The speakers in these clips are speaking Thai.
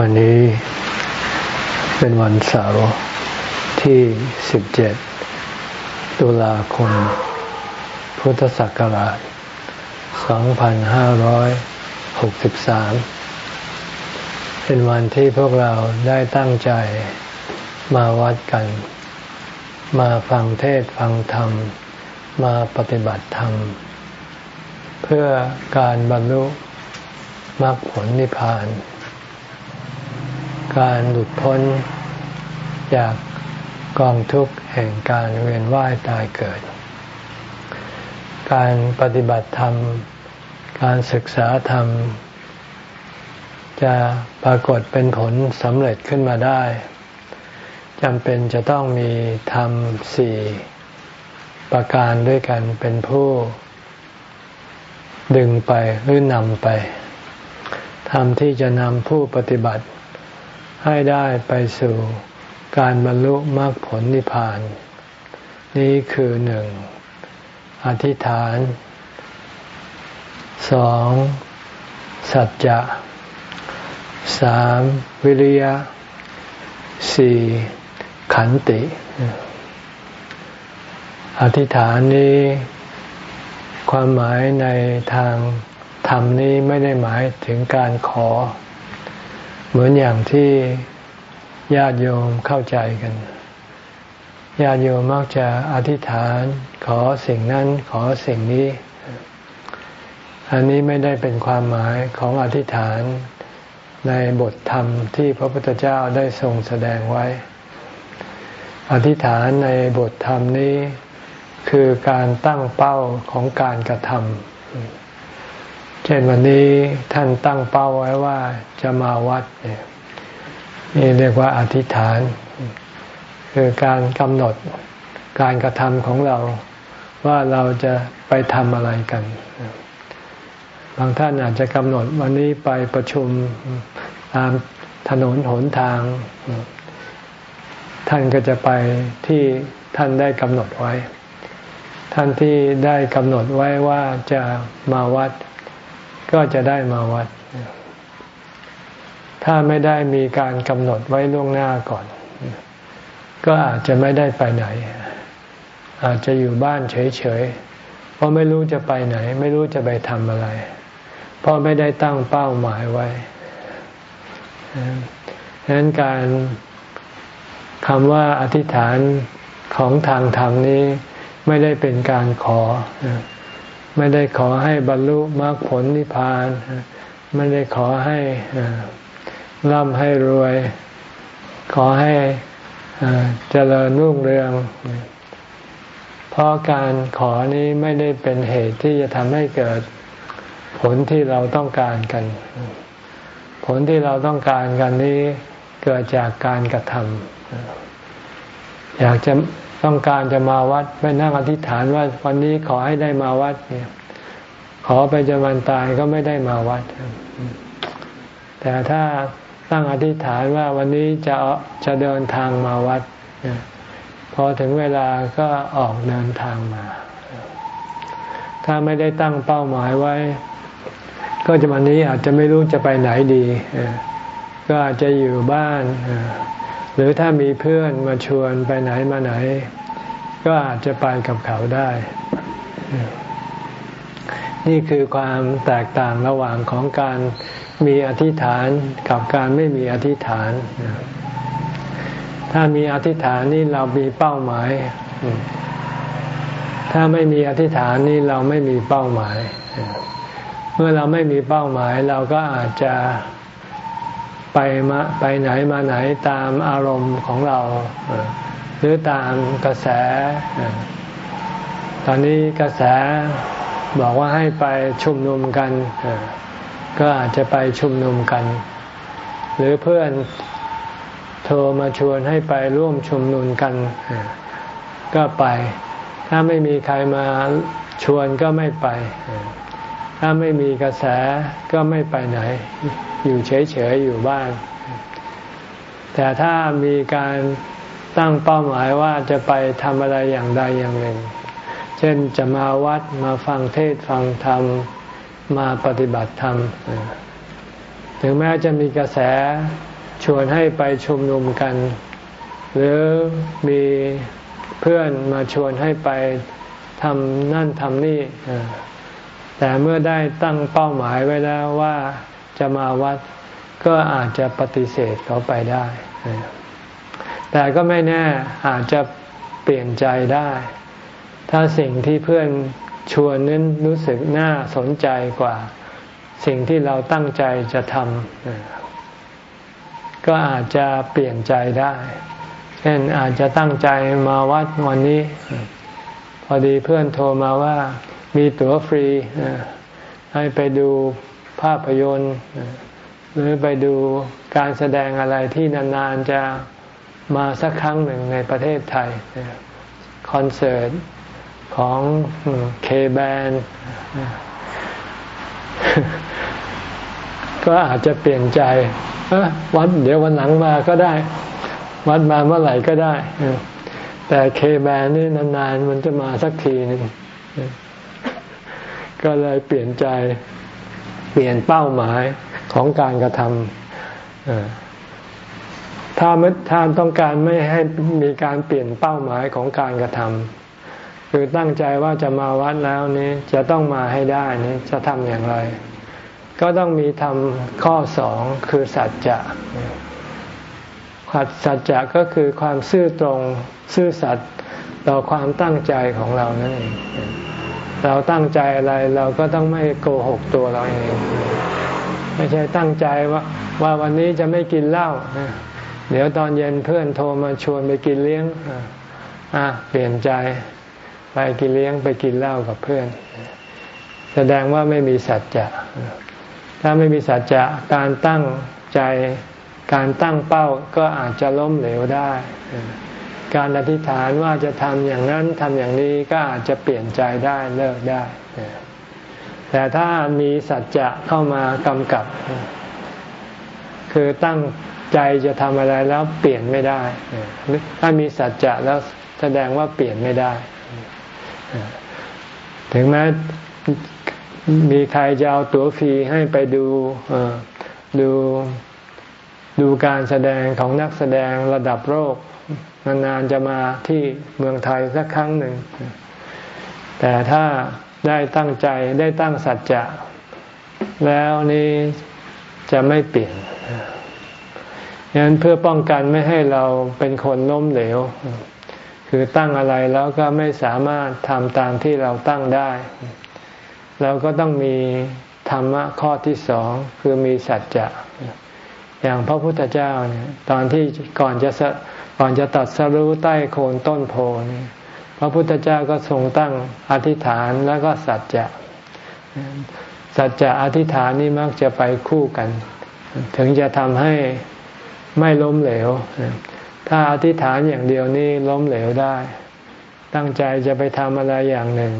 วันนี้เป็นวันเสาร์ที่ 17 ตุลาคม พุทธศักราช 2563 เป็นวันที่พวกเราได้ตั้งใจมาวัดกัน มาฟังเทศฟังธรรม มาปฏิบัติธรรม เพื่อการบรรลุมรรคผลนิพพาน การหลุดพ้น จากกองทุกข์แห่งการเวียนว่ายตายเกิด การปฏิบัติธรรม การศึกษาธรรม จะปรากฏเป็นผลสำเร็จขึ้นมาได้จำเป็นจะต้องมีธรรมสี่ประการด้วยกันเป็นผู้ ดึงไปหรือนำไปธรรมที่จะนำผู้ปฏิบัติ ให้ได้ไปสู่การบรรลุมรรคผลนิพพาน นี้คือหนึ่งอธิษฐานสองสัจจะสามวิริยะสี่ขันติ อธิษฐานนี้ความหมายในทางธรรมนี้ไม่ได้หมายถึงการขอ เหมือนอย่างที่ญาติโยมเข้าใจกัน ญาติโยมมักจะอธิษฐานขอสิ่งนั้นขอสิ่งนี้ อันนี้ไม่ได้เป็นความหมายของอธิษฐานในบทธรรมที่พระพุทธเจ้าได้ทรงแสดงไว้ อธิษฐานในบทธรรมนี้คือการตั้งเป้าของการกระทำ เช่นวันนี้ท่านตั้งเป้าไว้ว่าจะมาวัดเนี่ยนี่เรียกว่าอธิษฐาน คือการกำหนดการกระทำของเราว่าเราจะไปทำอะไรกัน บางท่านอาจจะกำหนดวันนี้ไปประชุมตามถนนหนทาง ท่านก็จะไปที่ท่านได้กำหนดไว้ ท่านที่ได้กำหนดไว้ว่าจะมาวัด ก็จะได้มาวัด ถ้าไม่ได้มีการกำหนดไว้ล่วงหน้าก่อน ก็อาจจะไม่ได้ไปไหน อาจจะอยู่บ้านเฉยๆ เพราะไม่รู้จะไปไหน ไม่รู้จะไปทำอะไร เพราะไม่ได้ตั้งเป้าหมายไว้ดังนั้นการคำว่าอธิษฐานของทางธรรมนี้ไม่ได้เป็นการขอ ไม่ได้ขอให้บรรลุมรรคผลนิพพาน ไม่ได้ขอให้ร่ำให้รวย ขอให้เจริญรุ่งเรือง เพราะการขอนี้ไม่ได้เป็นเหตุที่จะทำให้เกิดผลที่เราต้องการกัน ผลที่เราต้องการกันนี้เกิดจากการกระทำอยากจะ ต้องการจะมาวัดไปนั่งอธิษฐานว่าวันนี้ขอให้ได้มาวัดเนี่ยขอไปจนวันตายก็ไม่ได้มาวัด แต่ถ้าตั้งอธิษฐานว่าวันนี้จะจะเดินทางมาวัด พอถึงเวลาก็ออกเดินทางมา ถ้าไม่ได้ตั้งเป้าหมายไว้ ก็จะวันนี้อาจจะไม่รู้จะไปไหนดี ก็อาจจะอยู่บ้าน หรือถ้ามีเพื่อนมาชวนไปไหนมาไหน ก็อาจจะไปกับเขาได้ นี่คือความแตกต่างระหว่างของการมีอธิษฐานกับการไม่มีอธิษฐาน ถ้ามีอธิษฐานนี่เรามีเป้าหมาย ถ้าไม่มีอธิษฐานนี่เราไม่มีเป้าหมาย เมื่อเราไม่มีเป้าหมายเราก็อาจจะ ไปมาไปไหนมาไหนตามอารมณ์ของเรา หรือตามกระแส ตอนนี้กระแสบอกว่าให้ไปชุมนุมกัน ก็อาจจะไปชุมนุมกัน หรือเพื่อนโทรมาชวนให้ไปร่วมชุมนุมกัน ก็ไป ถ้าไม่มีใครมาชวนก็ไม่ไป ถ้าไม่มีกระแสก็ไม่ไปไหน อยู่เฉยๆอยู่บ้าน แต่ถ้ามีการตั้งเป้าหมายว่าจะไปทำอะไรอย่างใดอย่างหนึ่ง เช่นจะมาวัดมาฟังเทศฟังธรรมมาปฏิบัติธรรม ถึงแม้จะมีกระแสชวนให้ไปชุมนุมกัน หรือมีเพื่อนมาชวนให้ไปทำนั่นทำนี่ แต่เมื่อได้ตั้งเป้าหมายไว้แล้วว่าจะมาวัดก็อาจจะปฏิเสธเขาไปได้ แต่ก็ไม่แน่อาจจะเปลี่ยนใจได้ ถ้าสิ่งที่เพื่อนชวนนั้นรู้สึกน่าสนใจกว่า สิ่งที่เราตั้งใจจะทำก็อาจจะเปลี่ยนใจได้ เช่นอาจจะตั้งใจมาวัดวันนี้ พอดีเพื่อนโทรมาว่า มีตั๋วฟรี ให้ไปดูภาพยนตร์ หรือไปดูการแสดงอะไรที่นานๆจะมาสักครั้งหนึ่งในประเทศไทย คอนเสิร์ตของเคแบนก็อาจจะเปลี่ยนใจวัดเดี๋ยววันหลังมาก็ได้ วัดมาเมื่อไหร่ก็ได้ แต่เคแบนนี่นานๆ มันจะมาสักทีหนึ่ง ก็เลยเปลี่ยนใจเปลี่ยนเป้าหมายของการกระทำถ้าถ้าต้องการไม่ให้มีการเปลี่ยนเป้าหมายของการกระทำคือตั้งใจว่าจะมาวัดแล้วนี้จะต้องมาให้ได้นี้จะทำอย่างไร ก็ต้องมีทำข้อสองคือสัจจะสัจจะก็คือความซื่อตรงซื่อสัตย์ต่อความตั้งใจของเรานั่นเอง เราตั้งใจอะไรเราก็ต้องไม่โกหกตัวเราเอง ไม่ใช่ตั้งใจว่าว่าวันนี้จะไม่กินเหล้าเดี๋ยวตอนเย็นเพื่อนโทรมาชวนไปกินเลี้ยงอะเปลี่ยนใจไปกินเลี้ยงไปกินเหล้ากับเพื่อน แสดงว่าไม่มีสัจจะถ้าไม่มีสัจจะการตั้งใจการตั้งเป้าก็อาจจะล้มเหลวได้ การอธิษฐานว่าจะทำอย่างนั้นทำอย่างนี้ก็อาจจะเปลี่ยนใจได้เลิกได้ แต่ถ้ามีสัจจะเข้ามากำกับ คือตั้งใจจะทำอะไรแล้วเปลี่ยนไม่ได้ ถ้ามีสัจจะแล้วแสดงว่าเปลี่ยนไม่ได้ ถึงแม้มีใครจะเอาตั๋วฟรีให้ไปดูดู ดูการแสดงของนักแสดงระดับโลกนานๆจะมาที่เมืองไทยสักครั้งหนึ่ง แต่ถ้าได้ตั้งใจได้ตั้งสัจจะแล้วนี้จะไม่เปลี่ยนดังนั้นเพื่อป้องกันไม่ให้เราเป็นคนล้มเหลว คือตั้งอะไรแล้วก็ไม่สามารถทำตามที่เราตั้งได้ เราก็ต้องมีธรรมะข้อที่สองคือมีสัจจะ อย่างพระพุทธเจ้าเนี่ยตอนที่ก่อนจะก่อนจะตัดสรู้ใต้โคนต้นโพนี่พระพุทธเจ้าก็ทรงตั้งอธิษฐานแล้วก็สัจจะสัจจะอธิษฐานนี่มักจะไปคู่กัน ถึงจะทำให้ไม่ล้มเหลว ถ้าอธิษฐานอย่างเดียวนี่ล้มเหลวได้ ตั้งใจจะไปทำอะไรอย่างหนึ่ง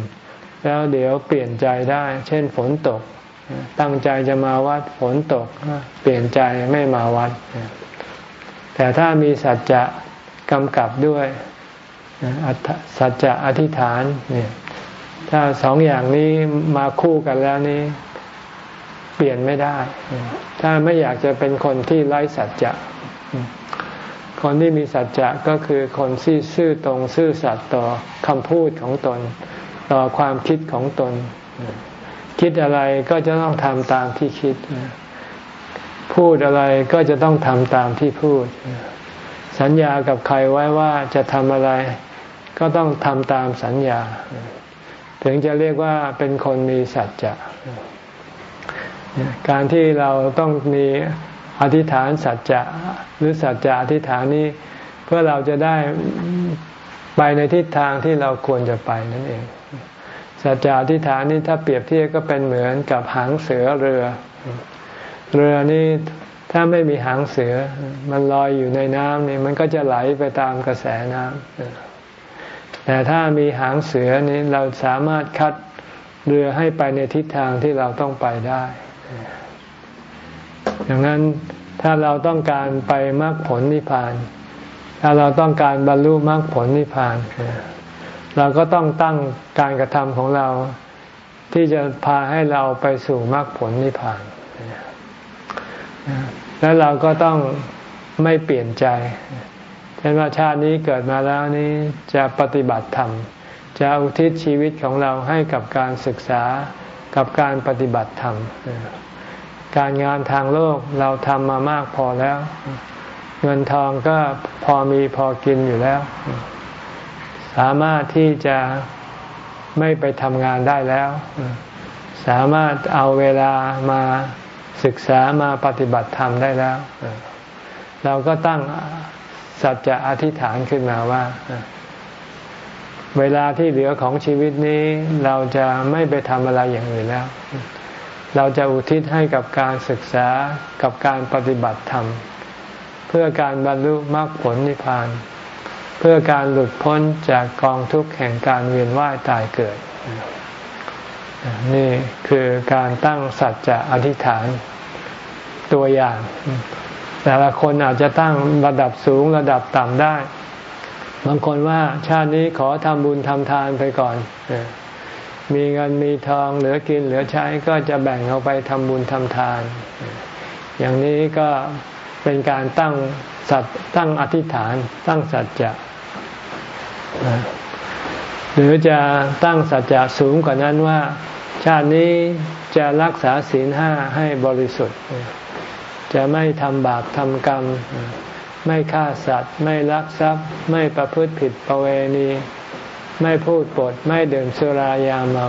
แล้วเดี๋ยวเปลี่ยนใจได้ เช่นฝนตก ตั้งใจจะมาวัดฝนตกเปลี่ยนใจไม่มาวัด แต่ถ้ามีสัจจะกำกับด้วยสัจจะอธิษฐานเนี่ยถ้าสองอย่างนี้มาคู่กันแล้วนี้ เปลี่ยนไม่ได้ ถ้าไม่อยากจะเป็นคนที่ไร้สัจจะคนที่มีสัจจะก็คือคนที่ซื่อตรงซื่อสัตย์ต่อคำพูดของตน ต่อความคิดของตน คิดอะไรก็จะต้องทำตามที่คิด พูดอะไรก็จะต้องทำตามที่พูด สัญญากับใครไว้ว่าจะทำอะไร ก็ต้องทำตามสัญญา ถึงจะเรียกว่าเป็นคนมีสัจจะการที่เราต้องมีอธิษฐานสัจจะหรือสัจจะอธิษฐานนี้เพื่อเราจะได้ไปในทิศทางที่เราควรจะไปนั่นเอง สัจจะอธิษฐานนี้ถ้าเปรียบเทียบก็เป็นเหมือนกับหางเสือเรือ เรือนี้ถ้าไม่มีหางเสือ มันลอยอยู่ในน้ำนี่มันก็จะไหลไปตามกระแสน้ำแต่ถ้ามีหางเสือนี้เราสามารถคัดเรือให้ไปในทิศทางที่เราต้องไปได้ดังนั้นถ้าเราต้องการไปมรรคผลนิพพาน ถ้าเราต้องการบรรลุมรรคผลนิพพาน เราก็ต้องตั้งการกระทำของเราที่จะพาให้เราไปสู่มรรคผลนิพพาน แล้วเราก็ต้องไม่เปลี่ยนใจ เช่นว่าชาตินี้เกิดมาแล้วนี้จะปฏิบัติธรรม จะอุทิศชีวิตของเราให้กับการศึกษา กับการปฏิบัติธรรม การงานทางโลกเราทำมามากพอแล้ว เงินทองก็พอมีพอกินอยู่แล้ว สามารถที่จะไม่ไปทำงานได้แล้ว สามารถเอาเวลามาศึกษามาปฏิบัติธรรมได้แล้ว เราก็ตั้งสัจจะอธิษฐานขึ้นมาว่า เวลาที่เหลือของชีวิตนี้ เราจะไม่ไปทำอะไรอย่างอื่นแล้ว เราจะอุทิศให้กับการศึกษากับการปฏิบัติธรรม เพื่อการบรรลุมรรคผลนิพพานเเพื่อการหลุดพ้นจากกองทุกข์แห่งการเวียนว่ายตายเกิด นี่คือการตั้งสัจจะอธิษฐานตัวอย่าง แต่ละคนอาจจะตั้งระดับสูงระดับต่ำได้ บางคนว่าชาตินี้ขอทำบุญทำทานไปก่อน มีเงินมีทองเหลือกินเหลือใช้ก็จะแบ่งเอาไปทำบุญทำทาน อย่างนี้ก็เป็นการตั้ง สัตตั้งอธิษฐาน ตั้งสัจจะหรือจะตั้งสัจจะสูงกว่านั้นว่า ชาตินี้จะรักษาศีลห้าให้บริสุทธิ์ จะไม่ทำบาปทำกรรม ไม่ฆ่าสัตว์ ไม่ลักทรัพย์ ไม่ประพฤติผิดประเวณี ไม่พูดปด ไม่ดื่มสุรายาเมา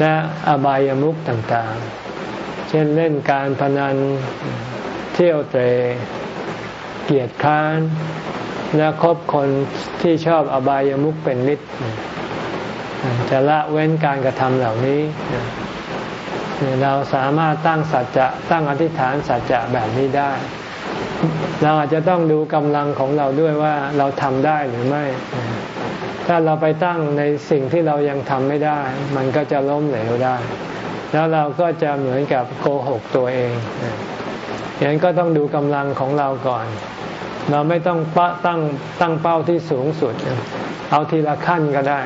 และอบายามุขต่างๆ เช่นเล่นการพนันเที่ยวเตะ เกียรติค้าน และคบคนที่ชอบอบายามุขเป็นมิตรจะละเว้นการกระทำเหล่านี้ เราสามารถตั้งสัจจะตั้งอธิษฐานสัจจะแบบนี้ได้ เราอาจจะต้องดูกำลังของเราด้วยว่าเราทำได้หรือไม่ ถ้าเราไปตั้งในสิ่งที่เรายังทำไม่ได้ มันก็จะล้มเหลวได้ แล้วเราก็จะเหมือนกับโกหกตัวเอง อย่างนั้นก็ต้องดูกำลังของเราก่อน เราไม่ต้องปะตั้งตั้งเป้าที่สูงสุด เอาทีละขั้นก็ได้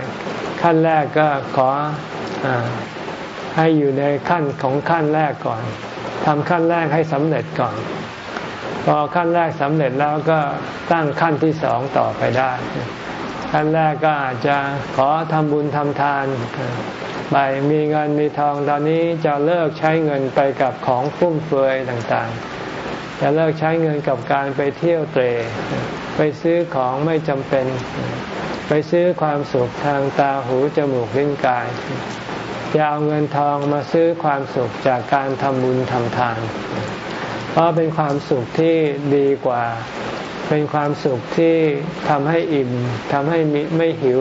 ขั้นแรกก็ขออให้อยู่ในขั้นของขั้นแรกก่อนทำขั้นแรกให้สำเร็จก่อน พอขั้นแรกสำเร็จแล้วก็ตั้งขั้นที่สองต่อไปได้ขั้นแรกก็อาจจะขอทำบุญทำทาน ไปมีเงินมีทองตอนนี้จะเลิกใช้เงินไปกับของฟุ่มเฟือยต่างๆ จะเลิกใช้เงินกับการไปเที่ยวเตร ไปซื้อของไม่จำเป็น ไปซื้อความสุขทางตาหูจมูกลิ้นกายจะเอาเงินทองมาซื้อความสุขจากการทำบุญทำทาน เพราะเป็นความสุขที่ดีกว่า เป็นความสุขที่ทำให้อิ่มทำให้ไม่หิว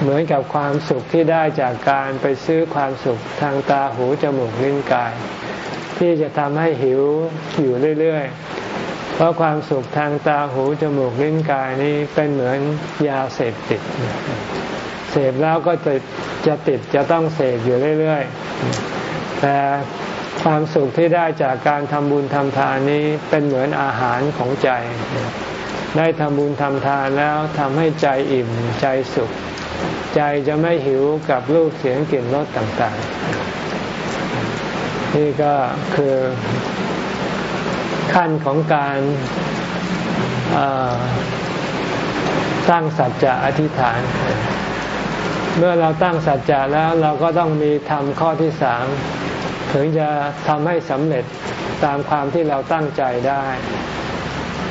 เหมือนกับความสุขที่ได้จากการไปซื้อความสุขทางตาหูจมูกลิ้นกาย ที่จะทำให้หิวอยู่เรื่อยๆ เพราะความสุขทางตาหูจมูกลิ้นกายนี้เป็นเหมือนยาเสพติด เสพแล้วก็จะจะติดจะต้องเสพอยู่เรื่อยๆ แต่ความสุขที่ได้จากการทำบุญทำทานนี้เป็นเหมือนอาหารของใจ ได้ทำบุญทำทานแล้วทำให้ใจอิ่มใจสุข ใจจะไม่หิวกับรูปเสียงกลิ่นรสต่างๆ นี่ก็คือขั้นของการสร้างสัจจะอธิษฐาน เมื่อเราตั้งสัจจะแล้วเราก็ต้องมีทำข้อที่สามถึงจะทำให้สำเร็จตามความที่เราตั้งใจได้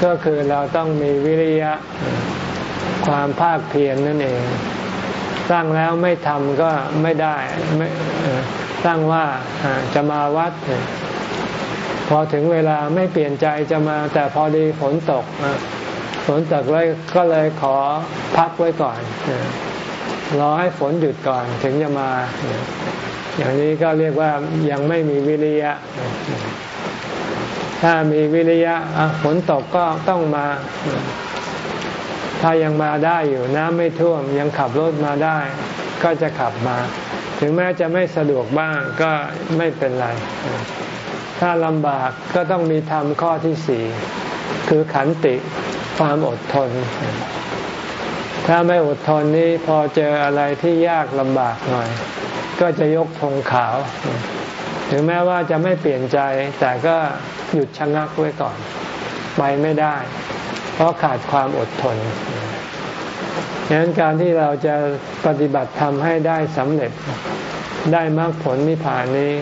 ก็คือเราต้องมีวิริยะความภาคเพียรนนั่นเอง ตั้างแล้วไม่ทำก็ไม่ได้ไม่ตั้งว่าจะมาวัด พอถึงเวลาไม่เปลี่ยนใจจะมา แต่พอดีฝนตกฝนตกเลยก็เลยขอพักไว้ก่อนรอให้ฝนหยุดก่อนถึงจะมา อย่างนี้ก็เรียกว่ายังไม่มีวิริยะ ถ้ามีวิริยะฝนตกก็ต้องมา ถ้ายังมาได้อยู่น้ำไม่ท่วมยังขับรถมาได้ ก็จะขับมา ถึงแม้จะไม่สะดวกบ้างก็ไม่เป็นไร ถ้าลำบากก็ต้องมีธรรมข้อที่สี่คือขันติความอดทน ถ้าไม่อดทนนี้พอเจออะไรที่ยากลำบากหน่อย ก็จะยกธงขาว ถึงแม้ว่าจะไม่เปลี่ยนใจแต่ก็หยุดชะงักไว้ก่อน ไปไม่ได้ เพราะขาดความอดทนดังนั้นการที่เราจะปฏิบัติทำให้ได้สำเร็จได้มรรคผลนิพพานนี้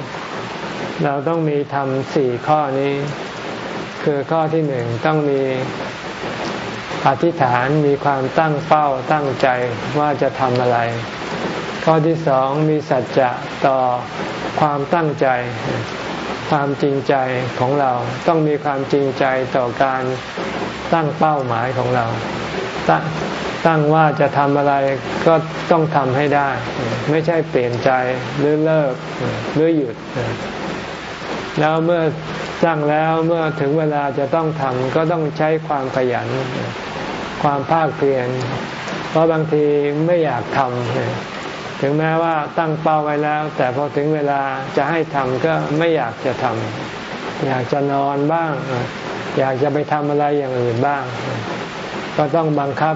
เราต้องมีทำสี่ข้อนี้ คือข้อที่หนึ่งต้องมีอธิษฐานมีความตั้งเป้าตั้งใจว่าจะทำอะไร ข้อที่สองมีสัจจะต่อความตั้งใจ ความจริงใจของเราต้องมีความจริงใจต่อการ ตั้งเป้าหมายของเรา ตั้งตั้งว่าจะทำอะไรก็ต้องทำให้ได้ ไม่ใช่เปลี่ยนใจหรือเลิกหรือหยุด แล้วเมื่อตั้งแล้วเมื่อถึงเวลาจะต้องทำก็ต้องใช้ความขยัน ความภาคเพียรเพราะบางทีไม่อยากทำถึงแม้ว่าตั้งเป้าไว้แล้ว แต่พอถึงเวลาจะให้ทำก็ไม่อยากจะทำอยากจะนอนบ้าง อยากจะไปทำอะไรอย่างอื่นบ้าง ก็ต้องบังคับ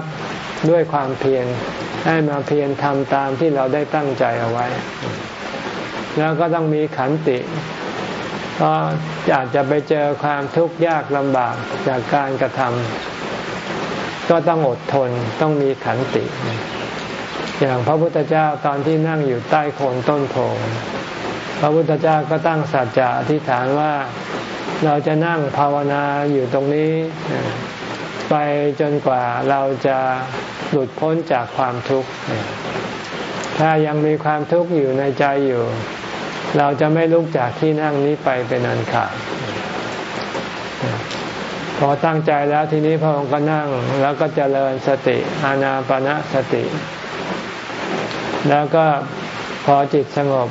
ด้วยความเพียรให้มาเพียรทำตามที่เราได้ตั้งใจเอาไว้ แล้วก็ต้องมีขันติเพราะอาจจะไปเจอความทุกข์ยากลำบากจากการกระทำก็ต้องอดทนต้องมีขันติ อย่างพระพุทธเจ้าตอนที่นั่งอยู่ใต้โคนต้นโพพระพุทธเจ้าก็ตั้งสัจจะอธิษฐานว่า เราจะนั่งภาวนาอยู่ตรงนี้ ไปจนกว่าเราจะหลุดพ้นจากความทุกข์ ถ้ายังมีความทุกข์อยู่ในใจอยู่ เราจะไม่ลุกจากที่นั่งนี้ไปเป็นอันขาดพอตั้งใจแล้วทีนี้พระองค์ก็นั่งแล้วก็เจริญสติอานาปณะสติ แล้วก็พอจิตสงบ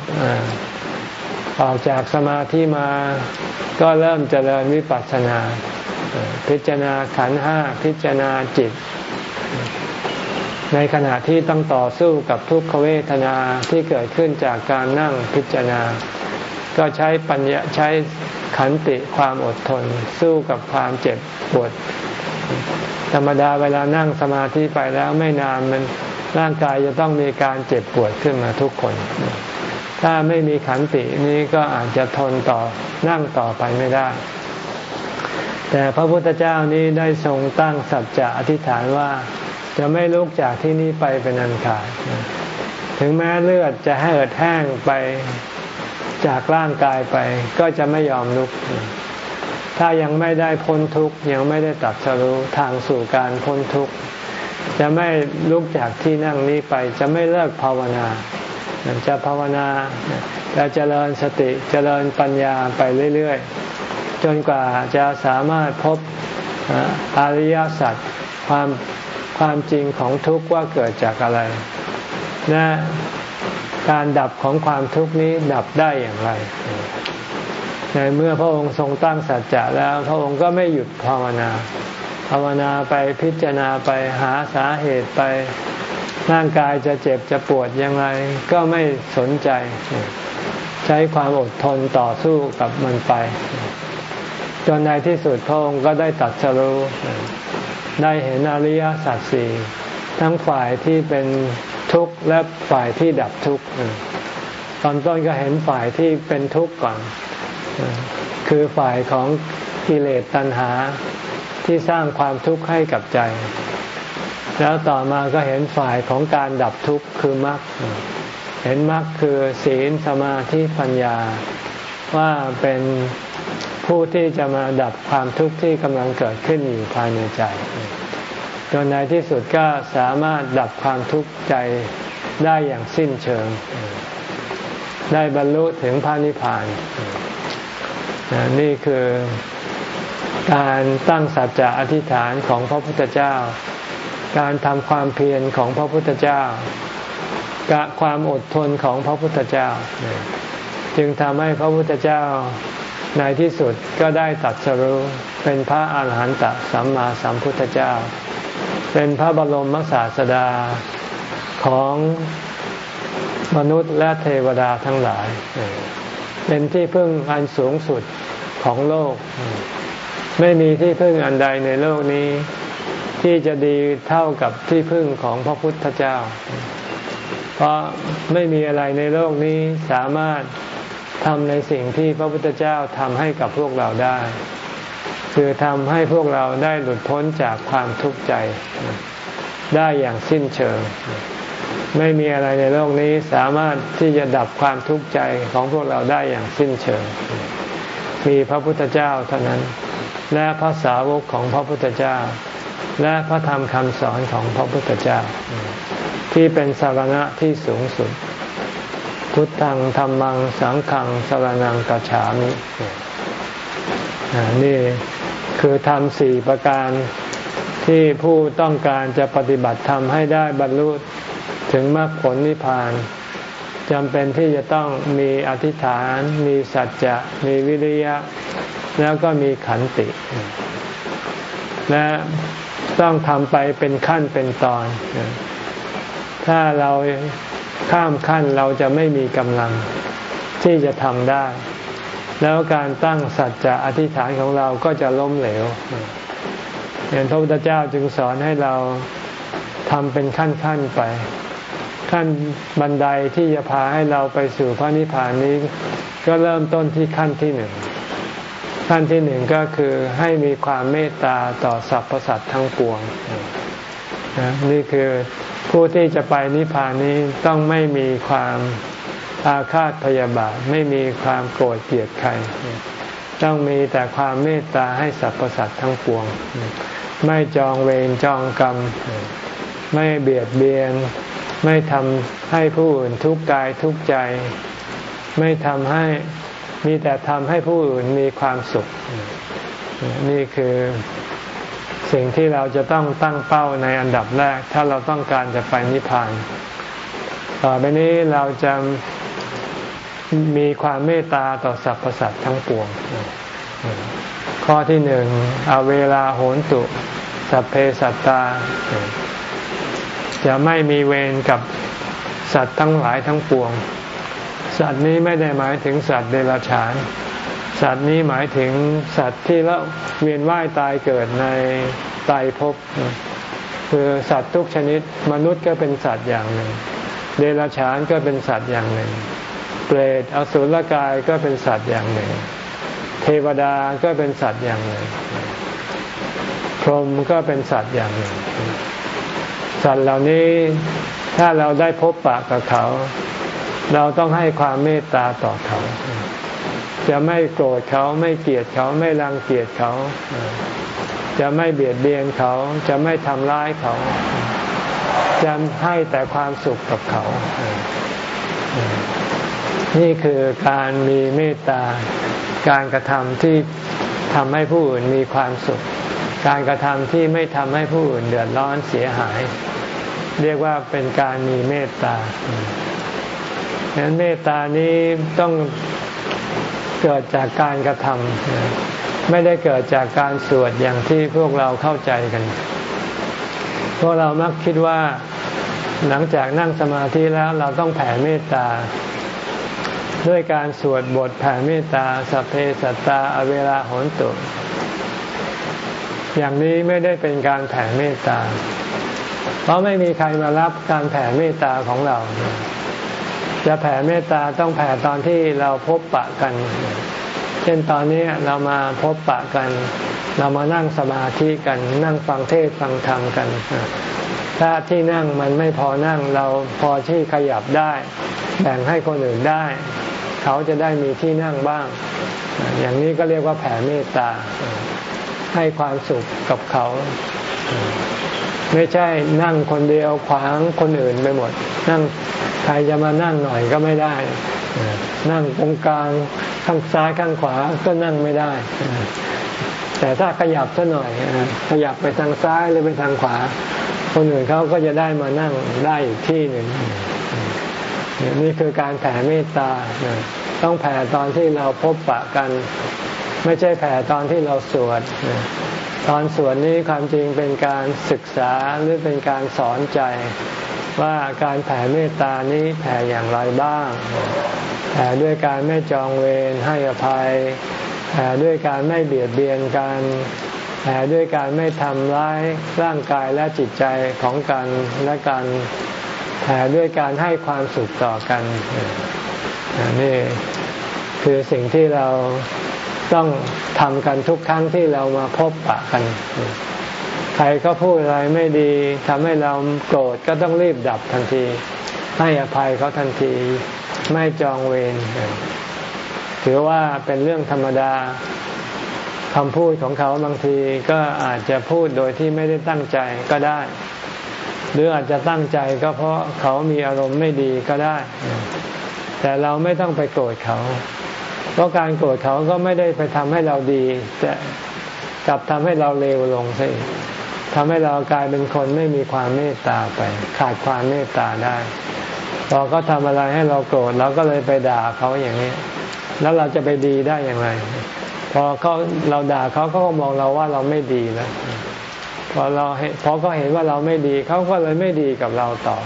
ออกจากสมาธิมา ก็เริ่มเจริญวิปัสสนา พิจารณาขันห้าพิจารณาจิต ในขณะที่ต้องต่อสู้กับทุกขเวทนาที่เกิดขึ้นจากการนั่งพิจารณา ก็ใช้ปัญญาใช้ขันติความอดทน สู้กับความเจ็บปวด ธรรมดาเวลานั่งสมาธิไปแล้วไม่นานมันร่างกายจะต้องมีการเจ็บปวดขึ้นมาทุกคน ถ้าไม่มีขันตินี้ก็อาจจะทนต่อนั่งต่อไปไม่ได้ แต่พระพุทธเจ้านี้ได้ทรงตั้งสัจจะอธิษฐานว่าจะไม่ลุกจากที่นี้ไปเป็นอันขาด ถึงแม้เลือดจะให้เอดแห้งไปจากร่างกายไป ก็จะไม่ยอมลุก ถ้ายังไม่ได้พ้นทุกข์ยังไม่ได้ตัดสรู้ทางสู่การพ้นทุกข์จะไม่ลุกจากที่นั่งนี้ไป จะไม่เลิกภาวนา จะภาวนาจะเจริญสติเจริญปัญญาไปเรื่อยๆ จนกว่าจะสามารถพบอริยสัจความความจริงของทุกข์ว่าเกิดจากอะไรและการดับของความทุกข์นี้ดับได้อย่างไร ในเมื่อพระองค์ทรงตั้งสัจจะแล้ว พระองค์ก็ไม่หยุดภาวนา ภาวนาไปพิจารณาไปหาสาเหตุไป ร่างกายจะเจ็บจะปวดยังไงก็ไม่สนใจ ใช้ความอดทนต่อสู้กับมันไป จนในที่สุดพระองค์ก็ได้ตัดสรู้ได้เห็นอริยสัจสี่ทั้งฝ่ายที่เป็นทุกข์และฝ่ายที่ดับทุกข์ตอนต้นก็เห็นฝ่ายที่เป็นทุกข์ก่อน คือฝ่ายของกิเลสตัณหาที่สร้างความทุกข์ให้กับใจ แล้วต่อมาก็เห็นฝ่ายของการดับทุกข์คือมรรคเห็นมรรคคือศีลสมาธิปัญญา ว่าเป็นผู้ที่จะมาดับความทุกข์ที่กำลังเกิดขึ้นอยู่ภายในใจจนในที่สุดก็สามารถดับความทุกข์ใจได้อย่างสิ้นเชิง ได้บรรลุถึงพระนิพพาน นี่คือการตั้งสัจจะอธิษฐานของพระพุทธเจ้า การทำความเพียรของพระพุทธเจ้ากะความอดทนของพระพุทธเจ้า จึงทำให้พระพุทธเจ้าในที่สุดก็ได้ตัดสรู้เป็นพระอาหารหันตสัมมาสัมพุทธเจ้า เป็นพระบรมศาสดาของมนุษย์และเทวดาทั้งหลาย เป็นที่พึ่งอันสูงสุดของโลก ไม่มีที่พึ่งอันใดในโลกนี้ ที่จะดีเท่ากับที่พึ่งของพระพุทธเจ้า เพราะไม่มีอะไรในโลกนี้สามารถทำในสิ่งที่พระพุทธเจ้าทำให้กับพวกเราได้ คือทำให้พวกเราได้หลุดพ้นจากความทุกข์ใจ ได้อย่างสิ้นเชิง ไม่มีอะไรในโลกนี้สามารถที่จะดับความทุกข์ใจของพวกเราได้อย่างสิ้นเชิง มีพระพุทธเจ้าเท่านั้น และพระสาวกของพระพุทธเจ้า และพระธรรมคำสอนของพระพุทธเจ้า ที่เป็นสารณะที่สูงสุด พุทธังธรรมังสังฆังสรนังกัจฉามินี่คือทำสี่ประการที่ผู้ต้องการจะปฏิบัติธรรมให้ได้บรรลุถึงมรรคผลนิพพานจำเป็นที่จะต้องมีอธิษฐาน มีสัจจะ มีวิริยะ แล้วก็มีขันติ และ ต้องทำไปเป็นขั้นเป็นตอน ถ้าเราข้ามขั้นเราจะไม่มีกำลังที่จะทำได้ แล้วการตั้งสัจจะอธิษฐานของเราก็จะล้มเหลวเห็นพระพุทธเจ้าจึงสอนให้เราทำเป็นขั้นๆไป ขั้นบันไดที่จะพาให้เราไปสู่พระนิพพานนี้ ก็เริ่มต้นที่ขั้นที่หนึ่ง ขั้นที่หนึ่งก็คือให้มีความเมตตาต่อสรรพสัตว์ทั้งปวงนี่คือผู้ที่จะไปนิพพานนี้ต้องไม่มีความอาฆาตพยาบาทไม่มีความโกรธเกลียดใคร ต้องมีแต่ความเมตตาให้สรรพสัตว์ทั้งปวง ไม่จองเวรจองกรรม ไม่เบียดเบียน ไม่ทำให้ผู้อื่นทุกข์กายทุกข์ใจ ไม่ทำให้ มีแต่ทำให้ผู้อื่นมีความสุข นี่คือสิ่งที่เราจะต้องตั้งเป้าในอันดับแรก ถ้าเราต้องการจะไปนิพพาน ต่อไปนี้เราจะมีความเมตตาต่อสรรพสัตว์ทั้งปวง ข้อที่หนึ่งเอาเวลาโหนตุ สัพเพสัตตา จะไม่มีเวรกับสัตว์ทั้งหลายทั้งปวง สัตว์นี้ไม่ได้หมายถึงสัตว์เดรัจฉาน สัตว์นี้หมายถึงสัตว์ที่ละเวียนว่ายตายเกิดในตายภพคือสัตว์ทุกชนิด มนุษย์ก็เป็นสัตว์อย่างหนึ่ง เดรัจฉานก็เป็นสัตว์อย่างหนึ่ง เปรตอสุรกายก็เป็นสัตว์อย่างหนึ่ง เทวดาก็เป็นสัตว์อย่างหนึ่ง พรหมก็เป็นสัตว์อย่างหนึ่ง สัตว์เหล่านี้ถ้าเราได้พบปะกับเขา เราต้องให้ความเมตตาต่อเขาจะไม่โกรธเขาไม่เกลียดเขาไม่รังเกียจเขา จะไม่เบียดเบียนเขาจะไม่ทำร้ายเขา จะให้แต่ความสุขกับเขา นี่คือการมีเมตตา การกระทำที่ทำให้ผู้อื่นมีความสุข การกระทำที่ไม่ทำให้ผู้อื่นเดือดร้อนเสียหาย เรียกว่าเป็นการมีเมตตา ดังนั้นเมตตานี้ต้องเกิดจากการกระทำไม่ได้เกิดจากการสวดอย่างที่พวกเราเข้าใจกัน พวกเรามักคิดว่าหลังจากนั่งสมาธิแล้วเราต้องแผ่เมตตา ด้วยการสวดบทแผ่เมตตาสัพเพสัตตาอเวลาหนตุอย่างนี้ไม่ได้เป็นการแผ่เมตตา เพราะไม่มีใครมารับการแผ่เมตตาของเรา จะแผ่เมตตาต้องแผ่ตอนที่เราพบปะกัน เช่นตอนนี้เรามาพบปะกัน เรามานั่งสมาธิกันนั่งฟังเทศฟังธรรมกัน ถ้าที่นั่งมันไม่พอนั่งเราพอที่ขยับได้ แบ่งให้คนอื่นได้ เขาจะได้มีที่นั่งบ้าง อย่างนี้ก็เรียกว่าแผ่เมตตา ให้ความสุขกับเขา ไม่ใช่นั่งคนเดียวขวางคนอื่นไปหมด นั่ง ใครจะมานั่งหน่อยก็ไม่ได้ นั่งตรงกลางข้างซ้ายข้างขวาก็นั่งไม่ได้ แต่ถ้าขยับซะหน่อย ขยับไปทางซ้ายหรือไปทางขวา คนอื่นเขาก็จะได้มานั่งได้อีกที่หนึ่งนี่คือการแผ่เมตตา ต้องแผ่ตอนที่เราพบปะกัน ไม่ใช่แผ่ตอนที่เราสวด ตอนสวดนี้ความจริงเป็นการศึกษาหรือเป็นการสอนใจ ว่าการแผ่เมตตานี้แผ่อย่างไรบ้าง แผ่ด้วยการไม่จองเวรให้อภัย แผ่ด้วยการไม่เบียดเบียนกัน แผ่ด้วยการไม่ทำร้ายร่างกายและจิตใจของกันและกัน แผ่ด้วยการให้ความสุขต่อกัน นี่คือสิ่งที่เราต้องทำกันทุกครั้งที่เรามาพบปะกัน ใครก็พูดอะไรไม่ดีทำให้เราโกรธก็ต้องรีบดับทันที ให้อภัยเขาทันที ไม่จองเวรถือว่าเป็นเรื่องธรรมดาคำพูดของเขาบางทีก็อาจจะพูดโดยที่ไม่ได้ตั้งใจก็ได้ หรืออาจจะตั้งใจก็เพราะเขามีอารมณ์ไม่ดีก็ได้ แต่เราไม่ต้องไปโกรธเขา เพราะการโกรธเขาก็ไม่ได้ไปทำให้เราดี แต่กลับทำให้เราเลวลงสิ ทำให้เรากลายเป็นคนไม่มีความเมตตาไป ขาดความเมตตาได้พอเขาทำอะไรให้เราโกรธเราก็เลยไปด่าเขาอย่างนี้ แล้วเราจะไปดีได้อย่างไร พอเขาเราด่าเขาเขาก็มองเราว่าเราไม่ดีแล้วพอเราเห็นพอเขาเห็นว่าเราไม่ดีเขาก็เลยไม่ดีกับเราต่อ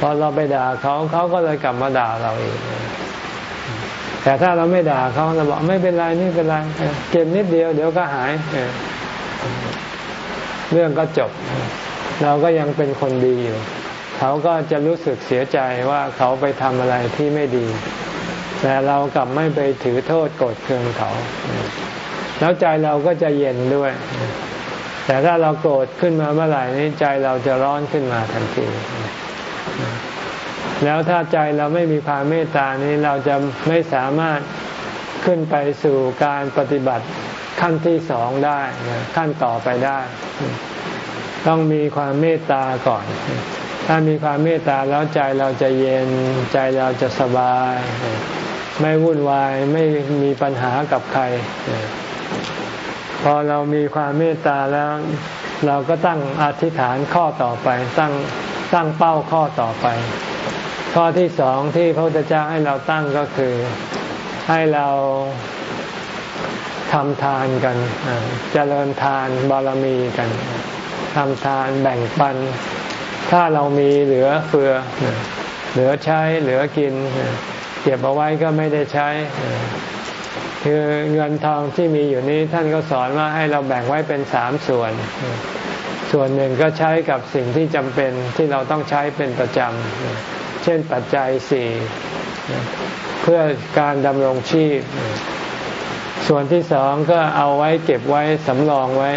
พอเราไปด่าเขาเขาก็เลยกลับมาด่าเราอีกแต่ถ้าเราไม่ด่าเขาเราบอกไม่เป็นไรนี่เป็นไรเก็บนิดเดียวเดี๋ยวก็หาย เรื่องก็จบ เราก็ยังเป็นคนดีอยู่เขาก็จะรู้สึกเสียใจว่าเขาไปทำอะไรที่ไม่ดี แต่เรากลับไม่ไปถือโทษโกรธเคืองเขา แล้วใจเราก็จะเย็นด้วย แต่ถ้าเราโกรธขึ้นมาเมื่อไหร่นี้ใจเราจะร้อนขึ้นมาทันที แล้วถ้าใจเราไม่มีความเมตตานี้เราจะไม่สามารถขึ้นไปสู่การปฏิบัติ ขั้นที่สองได้ขั้นต่อไปได้ ต้องมีความเมตตาก่อน ถ้ามีความเมตตาแล้วใจเราจะเย็นใจเราจะสบาย ไม่วุ่นวายไม่มีปัญหากับใคร พอเรามีความเมตตาแล้ว เราก็ตั้งอธิษฐานข้อต่อไป ตั้งตั้งเป้าข้อต่อไป ข้อที่สองที่พระพุทธเจ้าให้เราตั้งก็คือให้เรา ทำทานกันเจริญทานบารมีกันทำทานแบ่งปัน ถ้าเรามีเหลือเฟือ เหลือใช้เหลือกิน เก็บเอาไว้ก็ไม่ได้ใช้ คือเงินทองที่มีอยู่นี้ท่านก็สอนว่าให้เราแบ่งไว้เป็นสามส่วน ส่วนหนึ่งก็ใช้กับสิ่งที่จำเป็นที่เราต้องใช้เป็นประจำ เช่นปัจจัยสี่เพื่อการดำรงชีพ ส่วนที่สองก็เอาไว้เก็บไว้สำรองไว้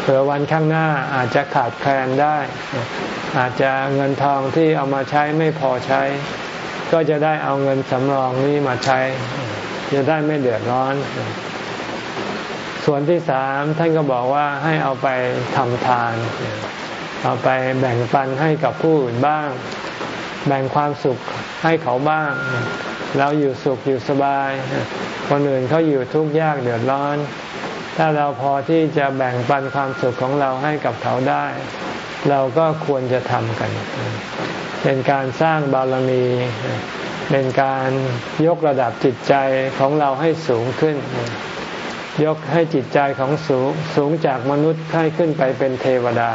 เผื่อวันข้างหน้าอาจจะขาดแคลนได้ อาจจะเงินทองที่เอามาใช้ไม่พอใช้ ก็จะได้เอาเงินสำรองนี้มาใช้ จะได้ไม่เดือดร้อน ส่วนที่สามท่านก็บอกว่าให้เอาไปทำทาน เอาไปแบ่งปันให้กับผู้อื่นบ้าง แบ่งความสุขให้เขาบ้าง เราอยู่สุขอยู่สบาย คนอื่นเขาอยู่ทุกข์ยากเดือดร้อน ถ้าเราพอที่จะแบ่งปันความสุขของเราให้กับเขาได้ เราก็ควรจะทำกัน เป็นการสร้างบารมี เป็นการยกระดับจิตใจของเราให้สูงขึ้น ยกให้จิตใจของสูงสูงจากมนุษย์ให้ขึ้นไปเป็นเทวดา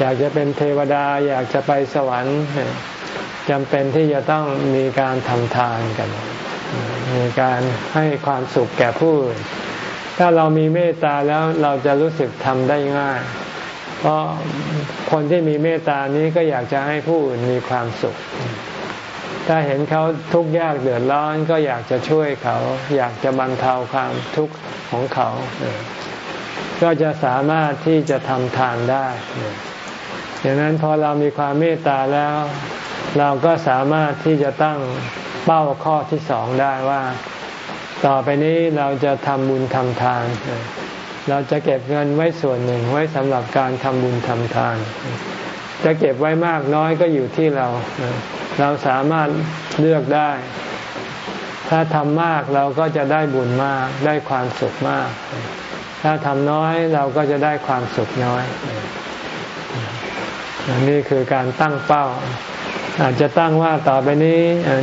อยากจะเป็นเทวดาอยากจะไปสวรรค์ จำเป็นที่จะต้องมีการทำทานกัน มีการให้ความสุขแก่ผู้อื่นถ้าเรามีเมตตาแล้วเราจะรู้สึกทำได้ง่าย เพราะคนที่มีเมตตานี้ก็อยากจะให้ผู้อื่นมีความสุข ถ้าเห็นเขาทุกข์ยากเดือดร้อนก็อยากจะช่วยเขา อยากจะบรรเทาความทุกข์ของเขา ก็จะสามารถที่จะทำทานได้ดังนั้นพอเรามีความเมตตาแล้ว เราก็สามารถที่จะตั้งเป้าข้อที่สองได้ว่า ต่อไปนี้เราจะทำบุญทำทาน เราจะเก็บเงินไว้ส่วนหนึ่งไว้สำหรับการทำบุญทำทาน จะเก็บไว้มากน้อยก็อยู่ที่เรา เราสามารถเลือกได้ ถ้าทำมากเราก็จะได้บุญมากได้ความสุขมาก ถ้าทำน้อยเราก็จะได้ความสุขน้อยนี่คือการตั้งเป้า อาจจะตั้งว่าต่อไปนี้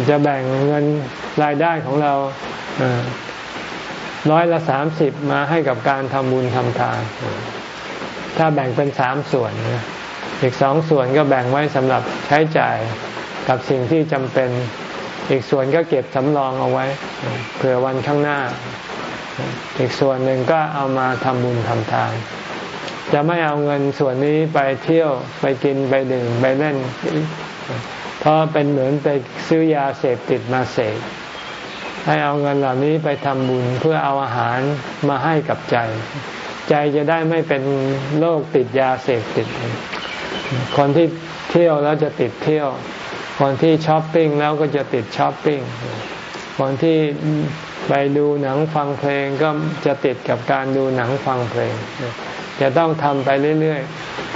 จะแบ่งเงินรายได้ของเราร้อยละสามสิบมาให้กับการทำบุญทำทาน ถ้าแบ่งเป็นสามส่วน อีกสองส่วนก็แบ่งไว้สำหรับใช้จ่ายกับสิ่งที่จำเป็น อีกส่วนก็เก็บสำรองเอาไว้เผื่อวันข้างหน้า อีกส่วนหนึ่งก็เอามาทำบุญทำทาน จะไม่เอาเงินส่วนนี้ไปเที่ยวไปกินไปดื่มไปเล่น เพราะเป็นเหมือนไปซื้อยาเสพติดมาเสพให้เอาเงินเหล่านี้ไปทำบุญเพื่อเอาอาหารมาให้กับใจ ใจจะได้ไม่เป็นโรคติดยาเสพติด คนที่เที่ยวแล้วจะติดเที่ยว คนที่ช้อปปิ้งแล้วก็จะติดช้อปปิ้ง คนที่ไปดูหนังฟังเพลงก็จะติดกับการดูหนังฟังเพลง จะต้องทำไปเรื่อย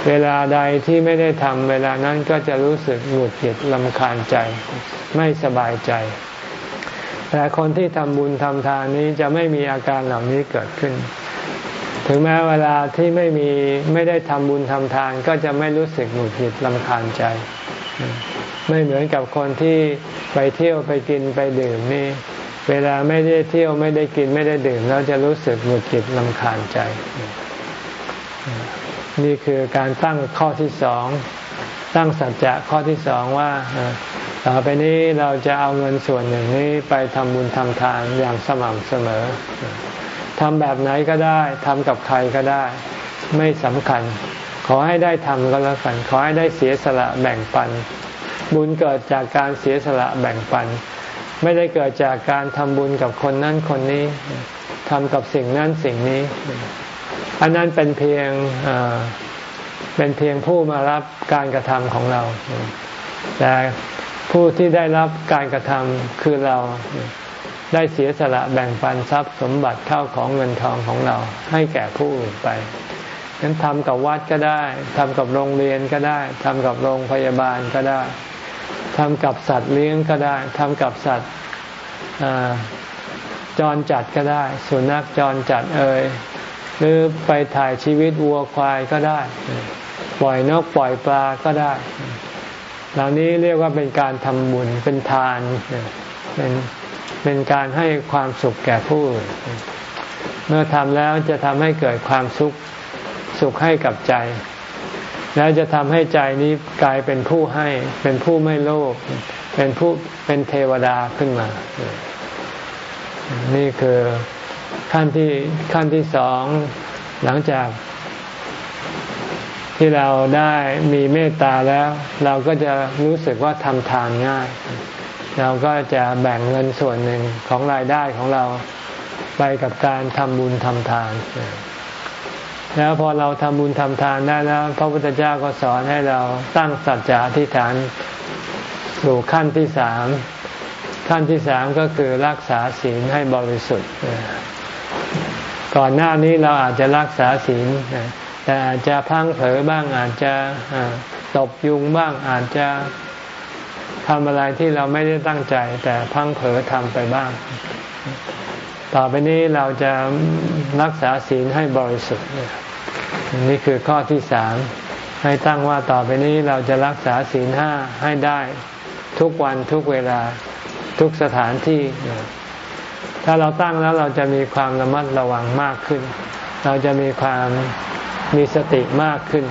เวลาใดที่ไม่ได้ทำเวลานั้นก็จะรู้สึกหงุดหงิดลำคาญใจ ไม่สบายใจ แต่คนที่ทำบุญทำทานนี้จะไม่มีอาการเหล่านี้เกิดขึ้น ถึงแม้เวลาที่ไม่มีไม่ได้ทำบุญทำทาน ก็จะไม่รู้สึกหงุดหงิดลำคาญใจ ไม่เหมือนกับคนที่ไปเที่ยวไปกินไปดื่มนี่เวลาไม่ได้เที่ยวไม่ได้กินไม่ได้ดื่ม แล้วจะรู้สึกหงุดหงิดลำคาญใจ นี่คือการตั้งข้อที่สอง ตั้งสัจจะข้อที่สองว่าต่อไปนี้เราจะเอาเงินส่วนหนึ่งนี้ไปทำบุญทำทานอย่างสม่ำเสมอทำแบบไหนก็ได้ทำกับใครก็ได้ ไม่สำคัญ ขอให้ได้ทำก็แล้วกันขอให้ได้เสียสละแบ่งปัน บุญเกิดจากการเสียสละแบ่งปัน ไม่ได้เกิดจากการทำบุญกับคนนั้นคนนี้ทำกับสิ่งนั้นสิ่งนี้ อันนั้นเป็นเพียงเป็นเพียงผู้มารับการกระทำของเรา แต่ผู้ที่ได้รับการกระทำคือเราได้เสียสละแบ่งปันทรัพย์สมบัติเข้าของเงินทองของเรา ให้แก่ผู้อื่นไปนั้นทำกับวัดก็ได้ทำกับโรงเรียนก็ได้ทำกับโรงพยาบาลก็ได้ทำกับสัตว์เลี้ยงก็ได้ทำกับสัตว์จรจัดก็ได้ สุนัขจรจัดเอ่ย หรือไปถ่ายชีวิตวัวควายก็ได้ ปล่อยนกปล่อยปลาก็ได้ เหล่านี้เรียกว่าเป็นการทำบุญเป็นทานเป็นเป็นการให้ความสุขแก่ผู้อื่นเมื่อทำแล้วจะทำให้เกิดความสุขสุขให้กับใจ แล้วจะทำให้ใจนี้กลายเป็นผู้ให้ เป็นผู้ไม่โลภเป็นผู้เป็นเทวดาขึ้นมา นี่คือ ขั้นที่ขั้นที่สองหลังจากที่เราได้มีเมตตาแล้ว เราก็จะรู้สึกว่าทำทานง่าย เราก็จะแบ่งเงินส่วนหนึ่งของรายได้ของเราไปกับการทำบุญทำทาน แล้วพอเราทำบุญทำทานได้แล้ว พระพุทธเจ้าก็สอนให้เราตั้งสัจจะอธิษฐานสู่ขั้นที่สามขั้นที่สามก็คือรักษาศีลให้บริสุทธิ์ ก่อนหน้านี้เราอาจจะรักษาศีลแต่อาจจะพังเผลอบ้างอาจจะตบยุงบ้างอาจจะทำอะไรที่เราไม่ได้ตั้งใจ แต่พังเผลอทำไปบ้าง ต่อไปนี้เราจะรักษาศีลให้บริสุทธิ์นี่คือข้อที่สามให้ตั้งว่าต่อไปนี้เราจะรักษาศีลห้าให้ได้ทุกวันทุกเวลาทุกสถานที่ ถ้าเราตั้งแล้วเราจะมีความระมัดระวังมากขึ้น เราจะมีความมีสติมากขึ้น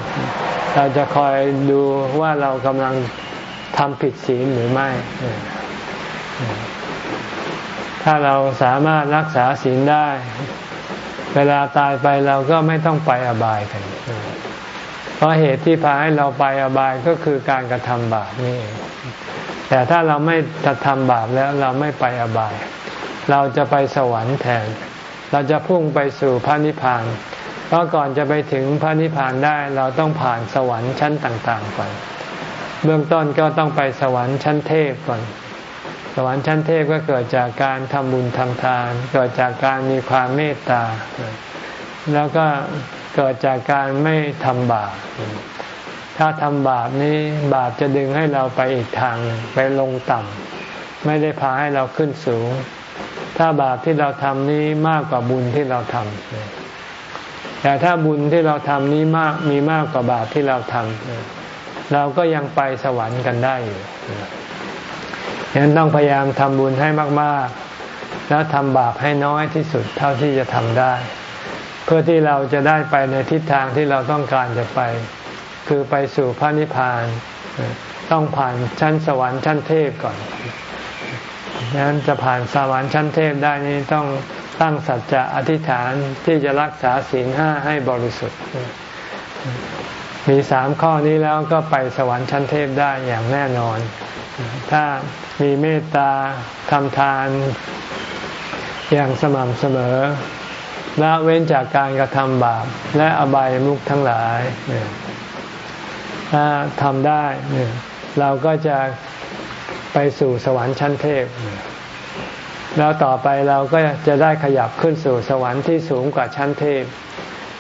เราจะคอยดูว่าเรากำลังทำผิดศีลหรือไม่ ถ้าเราสามารถรักษาศีลได้ เวลาตายไปเราก็ไม่ต้องไปอบายกัน เพราะเหตุที่พาให้เราไปอบายก็คือการกระทำบาปนี่แต่ถ้าเราไม่กระทำบาปแล้วเราไม่ไปอบาย เราจะไปสวรรค์แทน เราจะพุ่งไปสู่พระนิพพาน เพราะก่อนจะไปถึงพระนิพพานได้เราต้องผ่านสวรรค์ชั้นต่างๆก่อน เบื้องต้นก็ต้องไปสวรรค์ชั้นเทพก่อน สวรรค์ชั้นเทพก็เกิดจากการทำบุญทำทาน เกิดจากการมีความเมตตา แล้วก็เกิดจากการไม่ทำบาปถ้าทำบาปนี้บาปจะดึงให้เราไปอีกทางไปลงต่ำไม่ได้พาให้เราขึ้นสูง ถ้าบาปที่เราทำนี้มากกว่าบุญที่เราทำแต่ถ้าบุญที่เราทำนี้มากมีมากกว่าบาปที่เราทำเราก็ยังไปสวรรค์กันได้อยู่ฉะนั้นต้องพยายามทำบุญให้มาก ๆ แล้วทำบาปให้น้อยที่สุดเท่าที่จะทำได้ เพื่อที่เราจะได้ไปในทิศทางที่เราต้องการจะไป คือไปสู่พระนิพพาน ต้องผ่านชั้นสวรรค์ชั้นเทพก่อน ดังนั้นจะผ่านสวรรค์ชั้นเทพได้นี้ต้องตั้งสัจจะอธิษฐานที่จะรักษาศีลห้าให้บริสุทธิ์ มีสามข้อนี้แล้วก็ไปสวรรค์ชั้นเทพได้อย่างแน่นอน ถ้ามีเมตตาทำทานอย่างสม่ำเสมอละเว้นจากการกระทำบาปและอบายมุขทั้งหลาย ถ้าทำได้เราก็จะ ไปสู่สวรรค์ชั้นเทพ แล้วต่อไปเราก็จะได้ขยับขึ้นสู่สวรรค์ที่สูงกว่าชั้นเทพ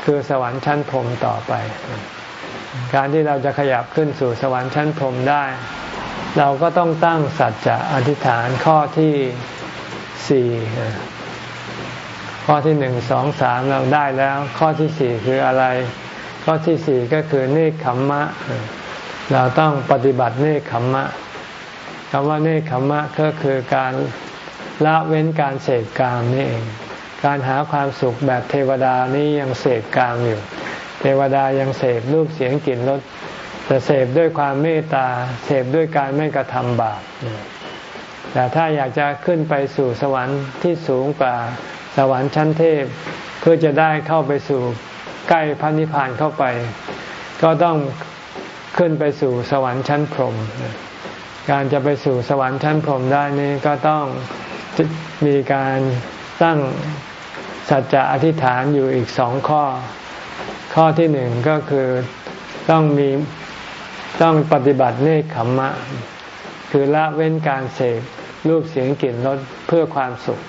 คือสวรรค์ชั้นพรมต่อไป การที่เราจะขยับขึ้นสู่สวรรค์ชั้นพรมได้ เราก็ต้องตั้งสัจจะอธิษฐานข้อที่สี่ข้อที่หนึ่งสองสามเราได้แล้ว ข้อที่สี่คืออะไร ข้อที่สี่ก็คือเนคขมมะ เราต้องปฏิบัติเนคขมมะ คำว่าเนคขมะก็คือการละเว้นการเสพกามนี่เองการหาความสุขแบบเทวดานี่ยังเสพกามอยู่ เทวดายังเสพรูปเสียงกลิ่นรสแต่เสพด้วยความเมตตาเสพด้วยการไม่กระทำบาปแต่ถ้าอยากจะขึ้นไปสู่สวรรค์ที่สูงกว่าสวรรค์ชั้นเทพ เพื่อจะได้เข้าไปสู่ใกล้พระนิพพานเข้าไป ก็ต้องขึ้นไปสู่สวรรค์ชั้นพรหม การจะไปสู่สวรรค์ชั้นพรหมได้นี้ก็ต้องมีการตั้งสัจจะอธิษฐานอยู่อีกสองข้อ ข้อที่หนึ่งก็คือต้องมีต้องปฏิบัติเนคขมมะ คือละเว้นการเสพรูปเสียงกลิ่นรสเพื่อความสุข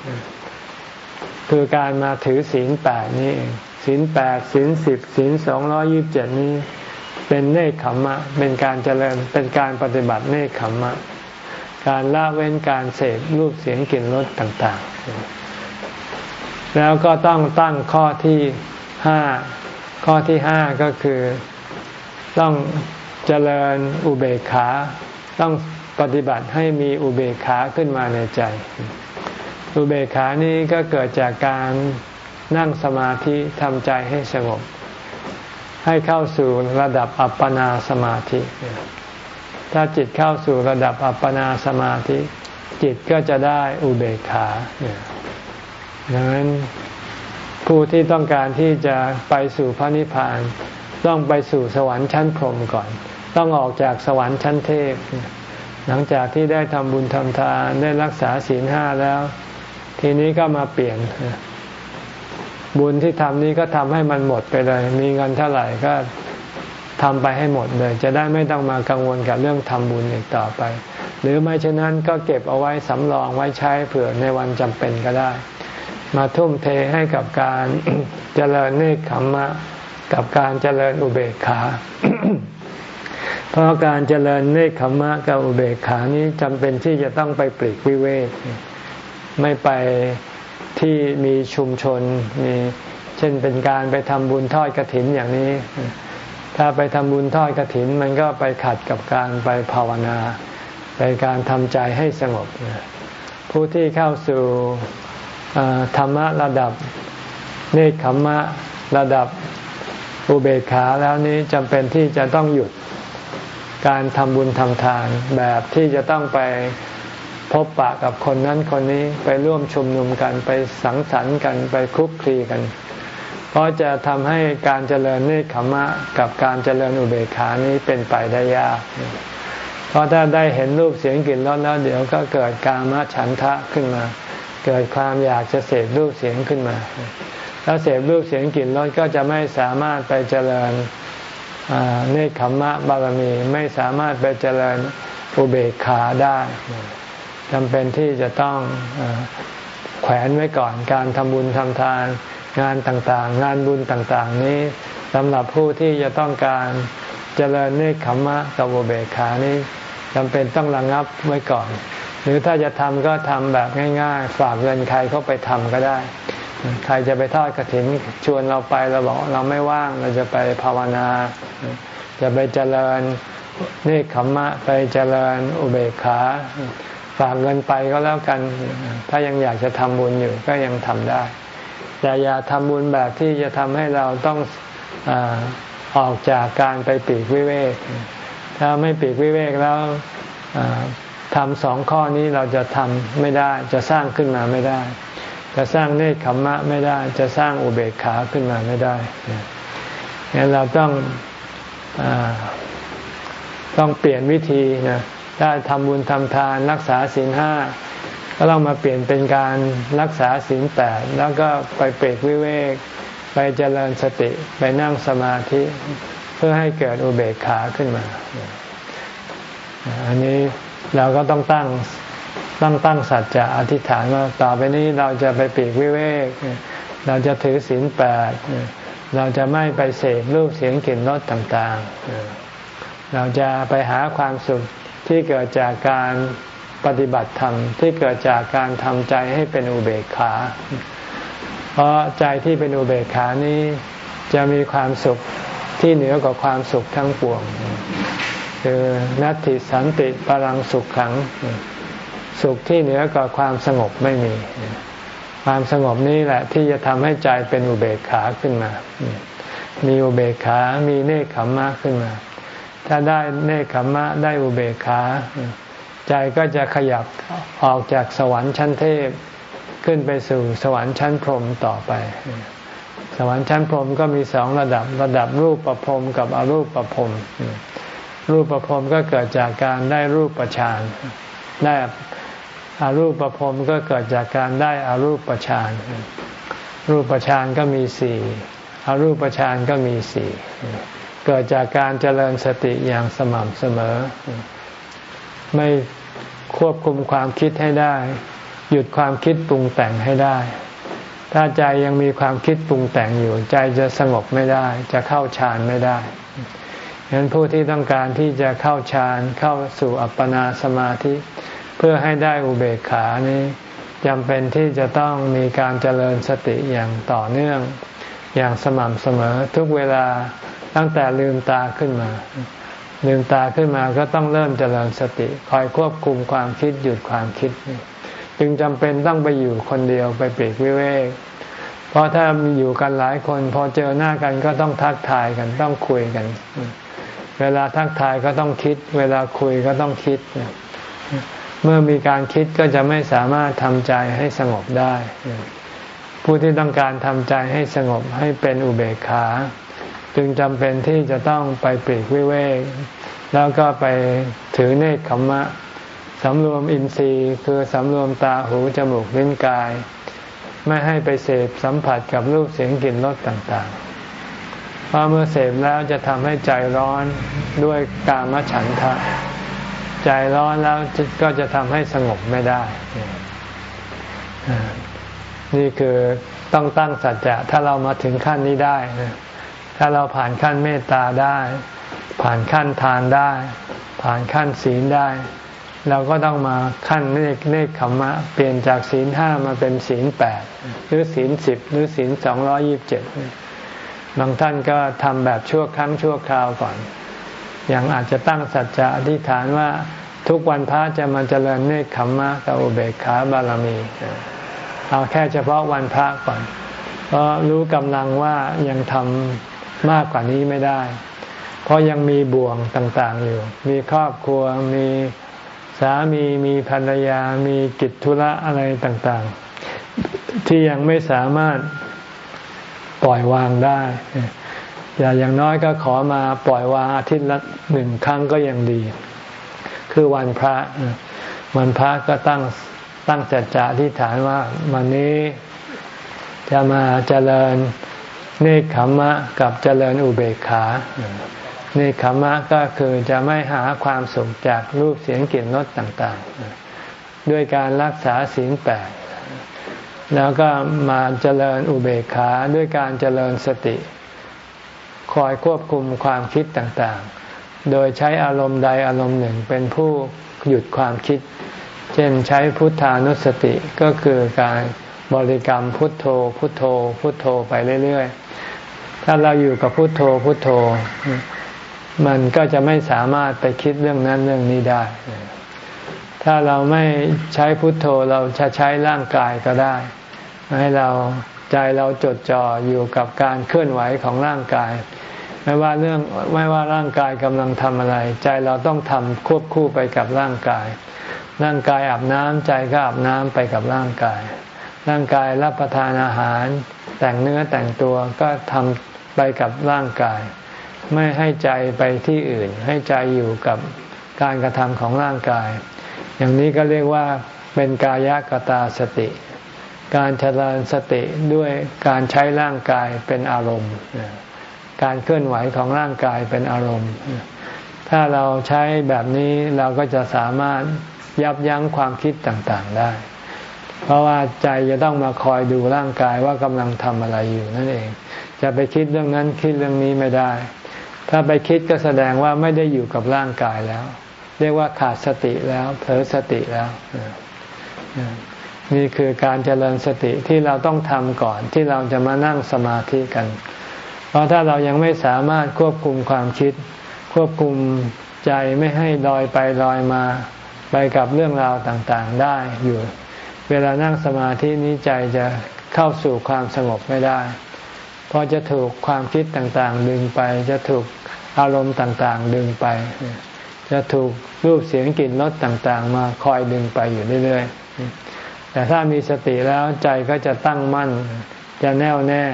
คือการมาถือศีลแปดนี้เองศีลแปดศีลสิบศีลสองร้อยิบเจ็ดนี้ เป็นเนคขมมะ เป็นการเจริญเป็นการปฏิบัติเนคขมมะ การละเว้นการเสพรูปเสียงกลิ่นรสต่างๆ แล้วก็ต้องตั้งข้อที่ห้าข้อที่ห้าก็คือต้องเจริญอุเบกขา ต้องปฏิบัติให้มีอุเบกขาขึ้นมาในใจ อุเบกขานี้ก็เกิดจากการนั่งสมาธิทำใจให้สงบ ให้เข้าสู่ระดับอัปปนาสมาธิ ถ้าจิตเข้าสู่ระดับอัปปนาสมาธิ จิตก็จะได้อุเบกขาดังนั้นผู้ที่ต้องการที่จะไปสู่พระนิพพาน ต้องไปสู่สวรรค์ชั้นพรหมก่อน ต้องออกจากสวรรค์ชั้นเทพ หลังจากที่ได้ทำบุญทำทานได้รักษาศีลห้าแล้ว ทีนี้ก็มาเปลี่ยน บุญที่ทำนี้ก็ทำให้มันหมดไปเลย มีเงินเท่าไหร่ก็ทำไปให้หมดเลย จะได้ไม่ต้องมากังวลกับเรื่องทำบุญอีกต่อไป หรือไม่เช่นนั้นก็เก็บเอาไว้สำรองไว้ใช้เผื่อในวันจำเป็นก็ได้ มาทุ่มเทให้กับการเจริญเนคขมมะ กับการเจริญอุเบกขา เพราะการเจริญเนคขมมะกับอุเบกขานี้จำเป็นที่จะต้องไปปลีกวิเวกไม่ไป ที่มีชุมชนมีเช่นเป็นการไปทำบุญทอดกระถินอย่างนี้ ถ้าไปทำบุญทอดกระถิน มันก็ไปขัดกับการไปภาวนาไปการทำใจให้สงบ ผู้ที่เข้าสู่ธรรมะระดับเนคขมมะระดับอุเบกขาแล้วนี้จำเป็นที่จะต้องหยุดการทำบุญทำทานแบบที่จะต้องไป พบปะกับคนนั้นคนนี้ไปร่วมชุมนุมกันไปสังสรรค์กันไปคลุกคลีกัน เพราะจะทำให้การเจริญเนคขมะกับการเจริญอุเบกขานี้เป็นไปได้ยาก เพราะถ้าได้เห็นรูปเสียงกลิ่นรสแล้วเดี๋ยวก็เกิดกามฉันทะขึ้นมา เกิดความอยากจะเสพรูปเสียงขึ้นมา แล้วเสพรูปเสียงกลิ่นรสก็จะไม่สามารถไปเจริญเนคขมะบารมีไม่สามารถไปเจริญอุเบกขาได้ จำเป็นที่จะต้องแขวนไว้ก่อนการทำบุญทำทานงานต่างๆ งานบุญต่างๆ นี้สำหรับผู้ที่จะต้องการเจริญเนคขมมะกับอุเบกขานี้จำเป็นต้องระงับไว้ก่อน หรือถ้าจะทำก็ทำแบบง่าย ๆ ฝากเงินใครเข้าไปทำก็ได้ ใครจะไปทอดกระถินชวนเราไปเราบอกเราไม่ว่างเราจะไปภาวนา จะไปเจริญเนคขมมะไปเจริญอุเบกขา ฝากเงินไปก็แล้วกัน ถ้ายังอยากจะทำบุญอยู่ก็ยังทำได้ แต่อย่าทำบุญแบบที่จะทำให้เราต้องอออกจากการไปปีกวิเวก ถ้าไม่ปีกวิเวกแล้วทำสองข้อนี้เราจะทำไม่ได้ จะสร้างขึ้นมาไม่ได้ จะสร้างเนคขมมะไม่ได้ จะสร้างอุเบกขาขึ้นมาไม่ได้งั้นเราต้องอต้องเปลี่ยนวิธีนะ ได้ทำบุญทำทานรักษาศีลห้าก็ต้องมาเปลี่ยนเป็นการรักษาศีลแปดแล้วก็ไปเปรกวิเวก ไปเจริญสติไปนั่งสมาธิเพื่อให้เกิดอุเบกขาขึ้นมา อันนี้เราก็ต้องตั้งตั้งตั้งสัจจะอธิษฐานว่าต่อไปนี้เราจะไปปีกวิเวก เราจะถือศีลแปดเราจะไม่ไปเสพรูปเสียงกลิ่นรสต่างๆ เราจะไปหาความสุข ที่เกิดจากการปฏิบัติธรรมที่เกิดจากการทำใจให้เป็นอุเบกขา เพราะใจที่เป็นอุเบกขานี้จะมีความสุขที่เหนือกว่าความสุขทั้งปวง คือนัตติสันติพลังสุขขัง สุขที่เหนือกว่าความสงบไม่มี ความสงบนี้แหละที่จะทำให้ใจเป็นอุเบกขาขึ้นมา มีอุเบกขา มีเนคขมมะขึ้นมา ถ้าได้เนคขมะได้อุเบกขา ใจก็จะขยับออกจากสวรรค์ชั้นเทพ ขึ้นไปสู่สวรรค์ชั้นพรหมต่อไป สวรรค์ชั้นพรหมก็มีสองระดับระดับรูปประพรมกับอรูปประพรมรูปประพรมก็เกิดจากการได้รูปประชานได้อารูปประพรมก็เกิดจากการได้อารูปประชานรูปประชานก็มีสี่อารูปประชานก็มีสี่ เกิดจากการเจริญสติอย่างสม่ำเสมอ ไม่ควบคุมความคิดให้ได้ หยุดความคิดปรุงแต่งให้ได้ ถ้าใจยังมีความคิดปรุงแต่งอยู่ ใจจะสงบไม่ได้ จะเข้าฌานไม่ได้ฉะนั้นผู้ที่ต้องการที่จะเข้าฌานเข้าสู่อัปปนาสมาธิ เพื่อให้ได้อุเบกขานี้จำเป็นที่จะต้องมีการเจริญสติอย่างต่อเนื่อง อย่างสม่ำเสมอทุกเวลา ตั้งแต่ลืมตาขึ้นมา ลืมตาขึ้นมาก็ต้องเริ่มเจริญสติ คอยควบคุมความคิดหยุดความคิด จึงจำเป็นต้องไปอยู่คนเดียวไปเปรกวิเวกเพราะถ้ามีอยู่กันหลายคน พอเจอหน้ากันก็ต้องทักทายกันต้องคุยกัน เวลาทักทายก็ต้องคิด เวลาคุยก็ต้องคิด เมื่อมีการคิดก็จะไม่สามารถทำใจให้สงบได้ ผู้ที่ต้องการทำใจให้สงบให้เป็นอุเบกขา จึงจำเป็นที่จะต้องไปปรีกวิเวก แล้วก็ไปถือเนคขมมะสำรวมอินทรีย์คือสำรวมตาหูจมูกลิ้นกาย ไม่ให้ไปเสพสัมผัสกับรูปเสียงกลิ่นรสต่างๆ เพราะเมื่อเสพแล้วจะทำให้ใจร้อนด้วยกามฉันทะ ใจร้อนแล้วก็จะทำให้สงบไม่ได้ นี่คือต้องตั้งสัจจะถ้าเรามาถึงขั้นนี้ได้นะ ถ้าเราผ่านขั้นเมตตาได้ ผ่านขั้นทานได้ ผ่านขั้นศีลได้ เราก็ต้องมาขั้นเลขเลขขมมะ เปลี่ยนจากศีลห้ามาเป็นศีลแปดหรือศีลสิบหรือศีลสองร้อยิบเจ็ดบางท่านก็ทำแบบชั่วครั้งชั่วคราวก่อนอย่างอาจจะตั้งสัจจะอธิษฐานว่าทุกวันพระจะมาเจริญเนคขมมะกับอุเบกขาบารมี เอาแค่เฉพาะวันพระก่อน เพราะรู้กำลังว่ายังทำ มากกว่านี้ไม่ได้ เพราะยังมีบ่วงต่างๆอยู่ มีครอบครัวมีสามีมีภรรยา มีกิจธุระอะไรต่างๆ ที่ยังไม่สามารถปล่อยวางได้ อย่าอย่างน้อยก็ขอมาปล่อยวางอาทิตย์ละหนึ่งครั้งก็ยังดี คือวันพระ วันพระก็ตั้งตั้งจัจจะที่ฐานว่าวันนี้จะมาเจริญ เนคขมะกับเจริญอุเบกขาเนคขมะก็คือจะไม่หาความสุขจากรูปเสียงกลิ่นรสต่างๆ ด้วยการรักษาศีลแปดแล้วก็มาเจริญอุเบกขาด้วยการเจริญสติ คอยควบคุมความคิดต่างๆ โดยใช้อารมณ์ใดอารมณ์หนึ่งเป็นผู้หยุดความคิด เช่นใช้พุทธานุสติก็คือการบริกรรมพุทโธพุทโธพุทโธไปเรื่อยๆ ถ้าเราอยู่กับพุโทโธพุโทโธ มันก็จะไม่สามารถไปคิดเรื่องนั้นเรื่องนี้ได้ ถ้าเราไม่ใช้พุโทโธเราจะใช้ร่างกายก็ได้ ให้เราใจเราจดจ่ออยู่กับการเคลื่อนไหวของร่างกาย ไม่ว่าเรื่องไม่ว่าร่างกายกำลังทำอะไร ใจเราต้องทำควบคู่ไปกับร่างกาย ร่างกายอาบน้ำใจก็อาบน้ำไปกับร่างกาย ร่างกายรับประทานอาหาร แต่งเนื้อแต่งตัวก็ทำ ไปกับร่างกาย ไม่ให้ใจไปที่อื่น ให้ใจอยู่กับการกระทำของร่างกาย อย่างนี้ก็เรียกว่าเป็นกายกตาสติ การเจริญสติด้วยการใช้ร่างกายเป็นอารมณ์ การเคลื่อนไหวของร่างกายเป็นอารมณ์ ถ้าเราใช้แบบนี้เราก็จะสามารถยับยั้งความคิดต่างๆได้ เพราะว่าใจจะต้องมาคอยดูร่างกายว่ากำลังทำอะไรอยู่นั่นเอง จะไปคิดเรื่องนั้นคิดเรื่องนี้ไม่ได้ ถ้าไปคิดก็แสดงว่าไม่ได้อยู่กับร่างกายแล้ว เรียกว่าขาดสติแล้วเผลอสติแล้วนี่คือการเจริญสติที่เราต้องทำก่อนที่เราจะมานั่งสมาธิกัน เพราะถ้าเรายังไม่สามารถควบคุมความคิด ควบคุมใจไม่ให้ลอยไปลอยมาไปกับเรื่องราวต่างๆได้อยู่ เวลานั่งสมาธินี้ใจจะเข้าสู่ความสงบไม่ได้ เพราะจะถูกความคิดต่างๆ ดึงไป จะถูกอารมณ์ต่างๆ ดึงไป จะถูกรูปเสียงกลิ่นรสต่างๆ มาคอยดึงไปอยู่เรื่อยๆ แต่ถ้ามีสติแล้วใจก็จะตั้งมั่น จะแน่วแน่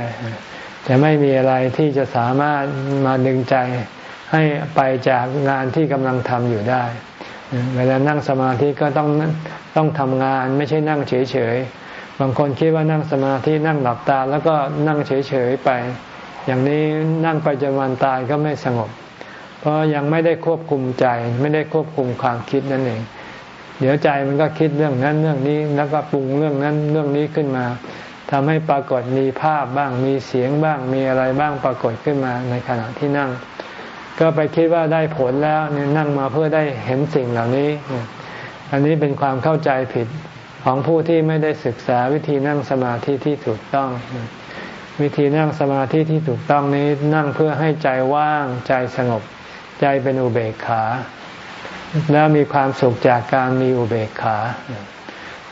จะไม่มีอะไรที่จะสามารถมาดึงใจให้ไปจากงานที่กำลังทำอยู่ได้ เวลานั่งสมาธิก็ต้องต้องทำงานไม่ใช่นั่งเฉยๆ บางคนคิดว่านั่งสมาธินั่งหลับตา แล้วก็นั่งเฉยๆไป อย่างนี้นั่งไปจนวันตายก็ไม่สงบ เพราะยังไม่ได้ควบคุมใจ ไม่ได้ควบคุมความคิดนั่นเอง เดี๋ยวใจมันก็คิดเรื่องนั้นเรื่องนี้แล้วก็ปรุงเรื่องนั้นเรื่องนี้ขึ้นมาทำให้ปรากฏมีภาพบ้างมีเสียงบ้างมีอะไรบ้างปรากฏขึ้นมาในขณะที่นั่ง ก็ไปคิดว่าได้ผลแล้วนั่งมาเพื่อได้เห็นสิ่งเหล่านี้ อันนี้เป็นความเข้าใจผิด ของผู้ที่ไม่ได้ศึกษาวิธีนั่งสมาธิที่ถูกต้อง วิธีนั่งสมาธิที่ถูกต้องนี้นั่งเพื่อให้ใจว่างใจสงบ ใจเป็นอุเบกขา แล้วมีความสุขจากการมีอุเบกขา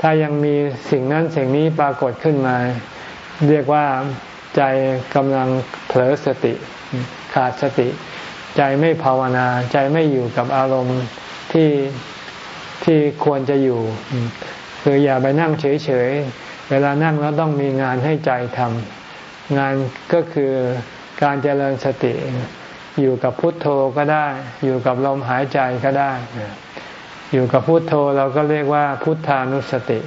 ถ้ายังมีสิ่งนั้นสิ่งนี้ปรากฏขึ้นมา เรียกว่าใจกำลังเผลอสติ ขาดสติ ใจไม่ภาวนา ใจไม่อยู่กับอารมณ์ที่ที่ควรจะอยู่ คืออย่าไปนั่งเฉยๆ เวลานั่งแล้วต้องมีงานให้ใจทำงานก็คือการเจริญสติ อยู่กับพุทโธก็ได้ อยู่กับลมหายใจก็ได้ อยู่กับพุทโธเราก็เรียกว่าพุทธานุสติ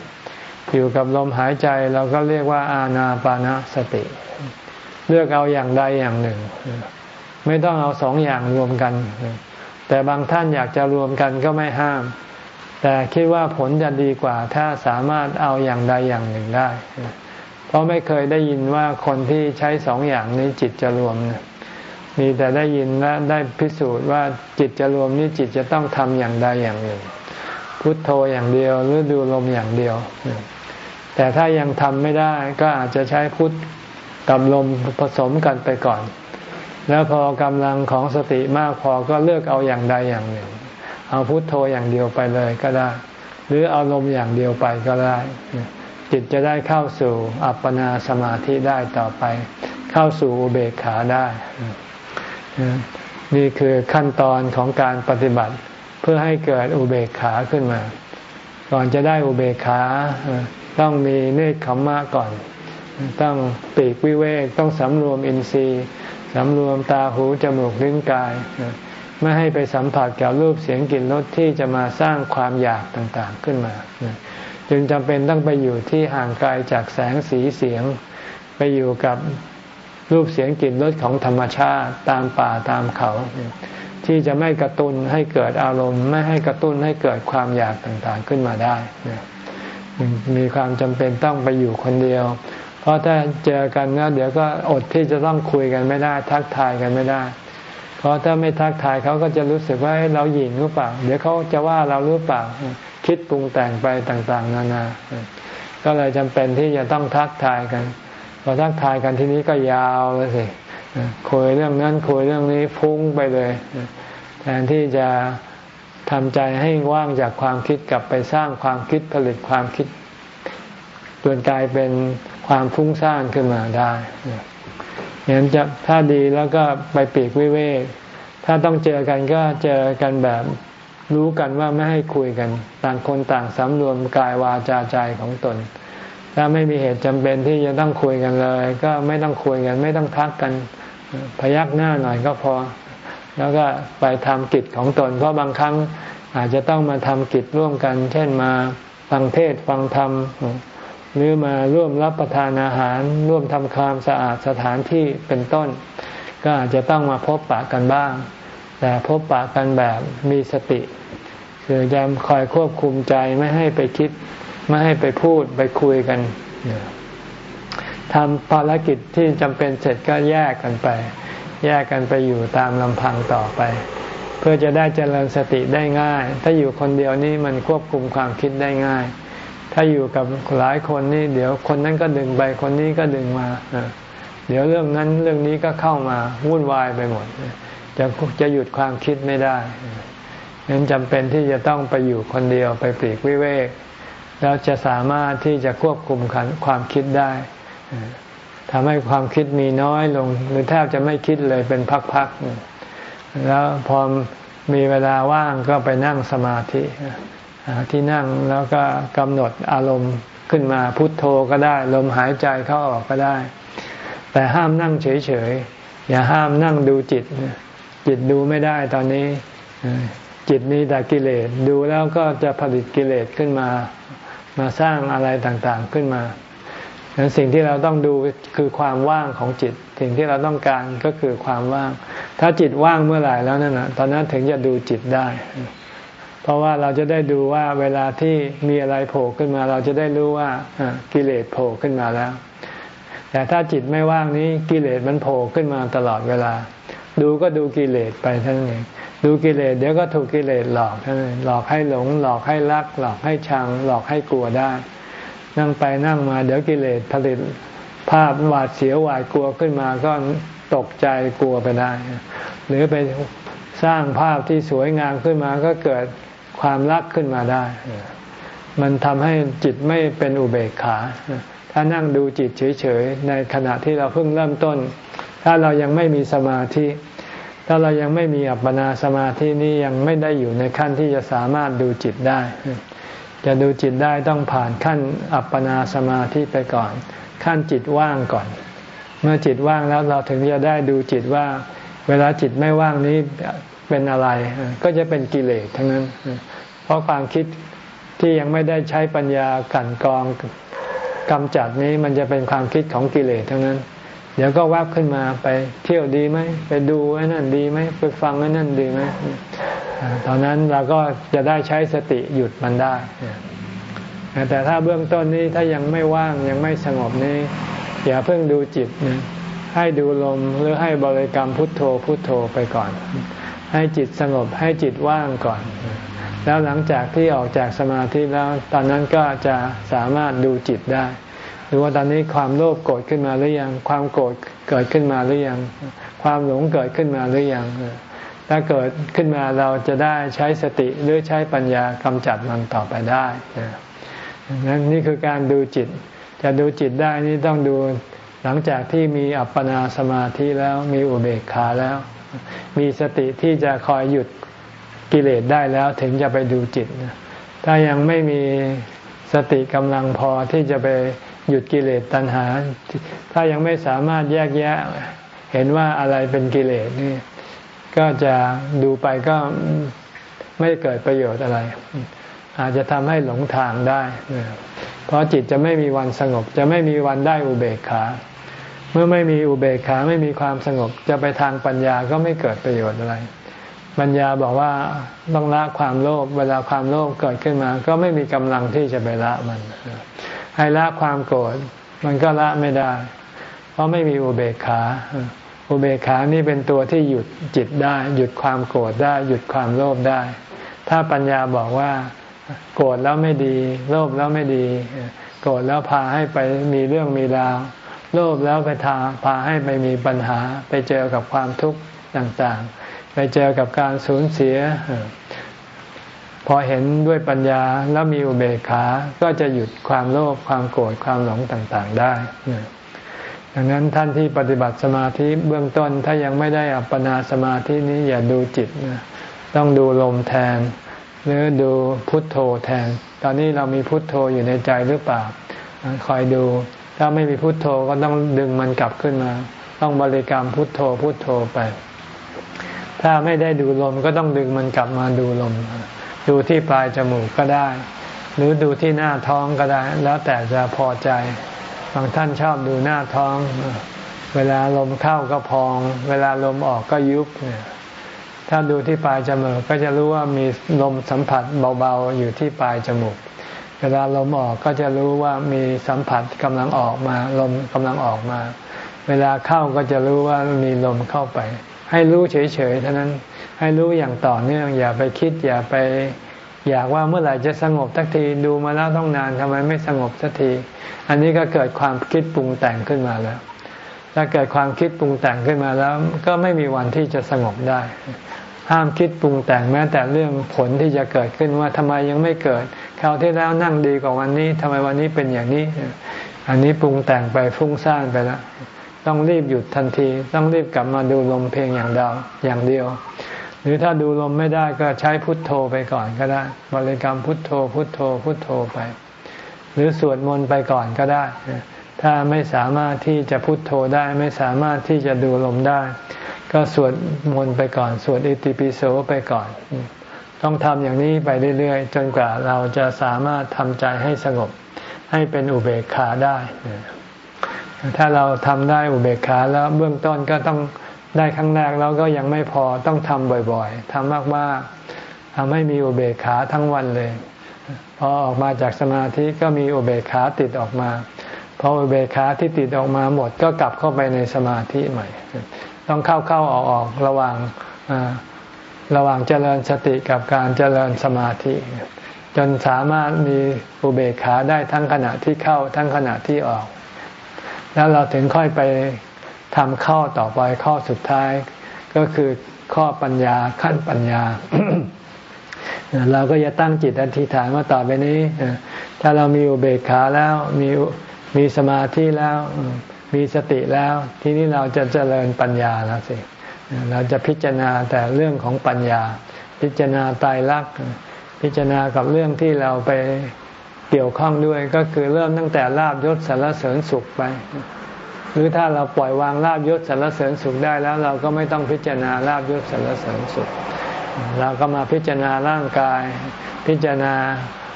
อยู่กับลมหายใจเราก็เรียกว่าอาณาปานาสติ เลือกเอาอย่างใดอย่างหนึ่ง ไม่ต้องเอาสองอย่างรวมกัน แต่บางท่านอยากจะรวมกันก็ไม่ห้าม แต่คิดว่าผลจะดีกว่า ถ้าสามารถเอาอย่างใดอย่างหนึ่งได้ เพราะไม่เคยได้ยินว่าคนที่ใช้สองอย่างนี้จิตจะรวมมีแต่ได้ยินและได้พิสูจน์ว่าจิตจะรวมนี้จิตจะต้องทำอย่างใดอย่างหนึ่ง พุทโธอย่างเดียวหรือดูลมอย่างเดียว แต่ถ้ายังทำไม่ได้ก็อาจจะใช้พุทกับลมผสมกันไปก่อน แล้วพอกำลังของสติมากพอก็เลือกเอาอย่างใดอย่างหนึ่ง เอาพุทโธอย่างเดียวไปเลยก็ได้ หรือเอาลมอย่างเดียวไปก็ได้ จิตจะได้เข้าสู่อัปปนาสมาธิได้ต่อไป เข้าสู่อุเบกขาได้ นี่คือขั้นตอนของการปฏิบัติเพื่อให้เกิดอุเบกขาขึ้นมา ก่อนจะได้อุเบกขาต้องมีเนคขมมะก่อน ต้องปีกวิเวก ต้องสำรวมอินทรีย์สำรวมตาหูจมูกลิ้นกาย ไม่ให้ไปสัมผัสกับรูปเสียงกลิ่นรสที่จะมาสร้างความอยากต่างๆขึ้นมา จึงจำเป็นต้องไปอยู่ที่ห่างไกลจากแสงสีเสียง ไปอยู่กับรูปเสียงกลิ่นรสของธรรมชาติตามป่าตามเขา ที่จะไม่กระตุ้นให้เกิดอารมณ์ ไม่ให้กระตุ้นให้เกิดความอยากต่างๆขึ้นมาได้มีความจำเป็นต้องไปอยู่คนเดียว เพราะถ้าเจอกันแล้วเดี๋ยวก็อดที่จะต้องคุยกันไม่ได้ ทักทายกันไม่ได้ เพราะถ้าไม่ทักทายเขาก็จะรู้สึกว่าเราหยิ่งหรือเปล่า เดี๋ยวเขาจะว่าเราหรือเปล่า คิดปรุงแต่งไปต่างๆ นานา ก็เลยจำเป็นที่จะต้องทักทายกัน พอทักทายกันทีนี้ก็ยาวเลยสิ คุยเรื่องนั้นคุยเรื่องนี้ฟุ้งไปเลย แทนที่จะทำใจให้ว่างจากความคิดกลับไปสร้างความคิดผลิตความคิดจนกลายเป็นความฟุ้งซ่านขึ้นมาได้ อย่างนั้นจะถ้าดีแล้วก็ไปปีกวิเวกถ้าต้องเจอกันก็เจอกันแบบรู้กันว่าไม่ให้คุยกัน ต่างคนต่างสำรวมกายวาจาใจของตน ถ้าไม่มีเหตุจำเป็นที่จะต้องคุยกันเลย ก็ไม่ต้องคุยกัน ไม่ต้องทักกัน พยักหน้าหน่อยก็พอ แล้วก็ไปทำกิจของตน เพราะบางครั้งอาจจะต้องมาทำกิจร่วมกัน เช่นมาฟังเทศฟังธรรม หรือมาร่วมรับประทานอาหาร ร่วมทำความสะอาดสถานที่เป็นต้น ก็อาจจะต้องมาพบปะกันบ้าง แต่พบปะกันแบบมีสติ คือจะคอยควบคุมใจไม่ให้ไปคิด ไม่ให้ไปพูดไปคุยกันทำภารกิจที่จำเป็นเสร็จก็แยกกันไป แยกกันไปอยู่ตามลำพังต่อไป เพื่อจะได้เจริญสติได้ง่าย ถ้าอยู่คนเดียวนี่มันควบคุมความคิดได้ง่าย ถ้าอยู่กับหลายคนนี่เดี๋ยวคนนั้นก็ดึงไปคนนี้ก็ดึงมา เดี๋ยวเรื่องนั้นเรื่องนี้ก็เข้ามาวุ่นวายไปหมด จะจะหยุดความคิดไม่ได้นั้นจำเป็นที่จะต้องไปอยู่คนเดียวไปปลีกวิเวก แล้วจะสามารถที่จะควบคุมความคิดได้ทำให้ความคิดมีน้อยลง หรือแทบจะไม่คิดเลยเป็นพักๆแล้วพอมีเวลาว่างก็ไปนั่งสมาธิ ที่นั่งแล้วก็กำหนดอารมณ์ขึ้นมาพุทโธก็ได้ ลมหายใจเข้าออกก็ได้ แต่ห้ามนั่งเฉยๆ อย่าห้ามนั่งดูจิต จิตดูไม่ได้ตอนนี้ จิตนี้แต่กิเลสดูแล้วก็จะผลิตกิเลสขึ้นมา มาสร้างอะไรต่างๆขึ้นมาดังนั้นสิ่งที่เราต้องดูคือความว่างของจิต สิ่งที่เราต้องการก็คือความว่าง ถ้าจิตว่างเมื่อไหร่แล้วนั่นนะตอนนั้นถึงจะดูจิตได้ เพราะว่าเราจะได้ดูว่าเวลาที่มีอะไรโผล่ขึ้นมา เราจะได้รู้ว่ากิเลสโผล่ขึ้นมาแล้ว แต่ถ้าจิตไม่ว่างนี้กิเลสมันโผล่ขึ้นมาตลอดเวลา ดูก็ดูกิเลสไปเท่านั้นเองดูกิเลสเดี๋ยวก็ถูกกิเลสหลอกเท่านั้นหลอกให้หลง หลอกให้รัก หลอกให้ชัง หลอกให้กลัวได้ นั่งไปนั่งมา เดี๋ยวกิเลสผลิตภาพหวาดเสียวหวาดกลัวขึ้นมาก็ตกใจกลัวไปได้ หรือไปสร้างภาพที่สวยงามขึ้นมาก็เกิด ความรักขึ้นมาได้ มันทำให้จิตไม่เป็นอุเบกขา ถ้านั่งดูจิตเฉยๆ ในขณะที่เราเพิ่งเริ่มต้น ถ้าเรายังไม่มีสมาธิ ถ้าเรายังไม่มีอัปปนาสมาธินี้ยังไม่ได้อยู่ในขั้นที่จะสามารถดูจิตได้ จะดูจิตได้ต้องผ่านขั้นอัปปนาสมาธิไปก่อน ขั้นจิตว่างก่อน เมื่อจิตว่างแล้วเราถึงจะได้ดูจิตว่า เวลาจิตไม่ว่างนี้ เป็นอะไร ก็จะเป็นกิเลสทั้งนั้น เพราะความคิดที่ยังไม่ได้ใช้ปัญญากันกองกำจัดนี้มันจะเป็นความคิดของกิเลสทั้งนั้น เดี๋ยวก็วับขึ้นมาไปเที่ยวดีไหมไปดูไอ้นั่นดีไหมไปฟังไอ้นั่นดีไหมตอนนั้นเราก็จะได้ใช้สติหยุดมันได้ แต่ถ้าเบื้องต้นนี้ถ้ายังไม่ว่างยังไม่สงบนี้ อย่าเพิ่งดูจิตนะให้ดูลมหรือให้บริกรรมพุทโธพุทโธไปก่อน ให้จิตสงบให้จิตว่างก่อน แล้วหลังจากที่ออกจากสมาธิแล้วตอนนั้นก็จะสามารถดูจิตได้ดูว่าตอนนี้ความโลภโกรธขึ้นมาหรือยัง ความโกรธเกิดขึ้นมาหรือยัง ความหลงเกิดขึ้นมาหรือยัง ถ้าเกิดขึ้นมาเราจะได้ใช้สติหรือใช้ปัญญากำจัดมันต่อไปได้นั้นนี่คือการดูจิต จะดูจิตได้นี่ต้องดูหลังจากที่มีอัปปนาสมาธิแล้วมีอุเบกขาแล้ว มีสติที่จะคอยหยุดกิเลสได้แล้วถึงจะไปดูจิต ถ้ายังไม่มีสติกำลังพอที่จะไปหยุดกิเลสตัณหา ถ้ายังไม่สามารถแยกแยะเห็นว่าอะไรเป็นกิเลสนี่ก็จะดูไปก็ไม่เกิดประโยชน์อะไร อาจจะทำให้หลงทางได้ เพราะจิตจะไม่มีวันสงบ จะไม่มีวันได้อุเบกขา เมื่อไม่มีอุเบกขาไม่มีความสงบ จะไปทางปัญญาก็ไม่เกิดประโยชน์อะไร ปัญญาบอกว่าต้องละความโลภเวลาความโลภเกิดขึ้นมา ก็ไม่มีกำลังที่จะไปละมัน ให้ละความโกรธมันก็ละไม่ได้ เพราะไม่มีอุเบกขา อุเบกขานี่เป็นตัวที่หยุดจิตได้ หยุดความโกรธได้ หยุดความโลภได้ ถ้าปัญญาบอกว่าโกรธแล้วไม่ดี โลภแล้วไม่ดี โกรธแล้วพาให้ไปมีเรื่องมีราว โลภแล้วไปทาพาให้ไปมีปัญหาไปเจอกับความทุกข์ต่างๆ ไปเจอกับการสูญเสีย พอเห็นด้วยปัญญาแล้วมีอุเบกขา ก็จะหยุดความโลภความโกรธความหลงต่างๆได้ดังนั้นท่านที่ปฏิบัติสมาธิเบื้องต้นถ้ายังไม่ได้อัปปนาสมาธินี้อย่าดูจิตนะต้องดูลมแทน หรือดูพุทโธแทน ตอนนี้เรามีพุทโธอยู่ในใจหรือเปล่าคอยดู ถ้าไม่มีพุทโธก็ต้องดึงมันกลับขึ้นมา ต้องบริกรรมพุทโธพุทโธไป ถ้าไม่ได้ดูลมก็ต้องดึงมันกลับมาดูลม ดูที่ปลายจมูกก็ได้ หรือดูที่หน้าท้องก็ได้ แล้วแต่จะพอใจ บางท่านชอบดูหน้าท้อง เวลาลมเข้าก็พอง เวลาลมออกก็ยุบเนี่ยถ้าดูที่ปลายจมูกก็จะรู้ว่ามีลมสัมผัสเบาๆอยู่ที่ปลายจมูก เวลาลมออกก็จะรู้ว่ามีสัมผัสกำลังออกมา ลมกำลังออกมา เวลาเข้าก็จะรู้ว่ามีลมเข้าไป ให้รู้เฉยๆเท่านั้นให้รู้อย่างต่อเนื่อง อย่าไปคิดอย่าไป อยากว่าเมื่อไหร่จะสงบสักทีดูมาแล้วต้องนานทำไมไม่สงบสักที อันนี้ก็เกิดความคิดปรุงแต่งขึ้นมาแล้ว ถ้าเกิดความคิดปรุงแต่งขึ้นมาแล้ว ก็ไม่มีวันที่จะสงบได้ ห้ามคิดปรุงแต่งแม้แต่เรื่องผลที่จะเกิดขึ้นว่าทำไมยังไม่เกิด คราวที่แล้วนั่งดีกว่าวันนี้ทำไมวันนี้เป็นอย่างนี้ อันนี้ปรุงแต่งไปฟุ้งซ่านไปแล้วต้องรีบหยุดทันที ต้องรีบกลับมาดูลมเพลงอย่างเดียวอย่างเดียว หรือถ้าดูลมไม่ได้ก็ใช้พุทโธไปก่อนก็ได้ บริกรรมพุทโธ พุทโธ พุทโธไป หรือสวดมนต์ไปก่อนก็ได้ ถ้าไม่สามารถที่จะพุทโธได้ไม่สามารถที่จะดูลมได้ ก็สวดมนต์ไปก่อน สวดอิติปิโสไปก่อน ต้องทำอย่างนี้ไปเรื่อยๆ จนกว่าเราจะสามารถทำใจให้สงบ ให้เป็นอุเบกขาได้ ถ้าเราทำได้อุเบกขาแล้วเบื้องต้นก็ต้องได้ครั้งแรกแล้วก็ยังไม่พอต้องทำบ่อยๆทำมากๆทำให้มีอุเบกขาทั้งวันเลยพอออกมาจากสมาธิก็มีอุเบกขาติดออกมาพออุเบกขาที่ติดออกมาหมดก็กลับเข้าไปในสมาธิใหม่ ต้องเข้าเข้าออกออกระหว่าง ระหว่างเจริญสติกับการเจริญสมาธิ จนสามารถมีอุเบกขาได้ทั้งขณะที่เข้าทั้งขณะที่ออก แล้วเราถึงค่อยไปทำข้อต่อไปข้อสุดท้าย ก็คือข้อปัญญาขั้นปัญญา เราก็จะตั้งจิตอธิษฐานว่าต่อไปนี้ ถ้าเรามีอุเบกขาแล้วมีมีสมาธิแล้ว มีสติแล้ว ทีนี้เราจะเจริญปัญญาแล้วสิ เราจะพิจารณาแต่เรื่องของปัญญา พิจารณาตายรักพิจารณากับเรื่องที่เราไปเกี่ยวข้องด้วยก็คือเริ่มตั้งแต่ลาบยศสารเสริญสุขไป หรือถ้าเราปล่อยวางลาบยศสารเสริญสุขได้แล้ว เราก็ไม่ต้องพิจารณาลาบยศสารเสริญสุข เราก็มาพิจารณาร่างกาย พิจารณา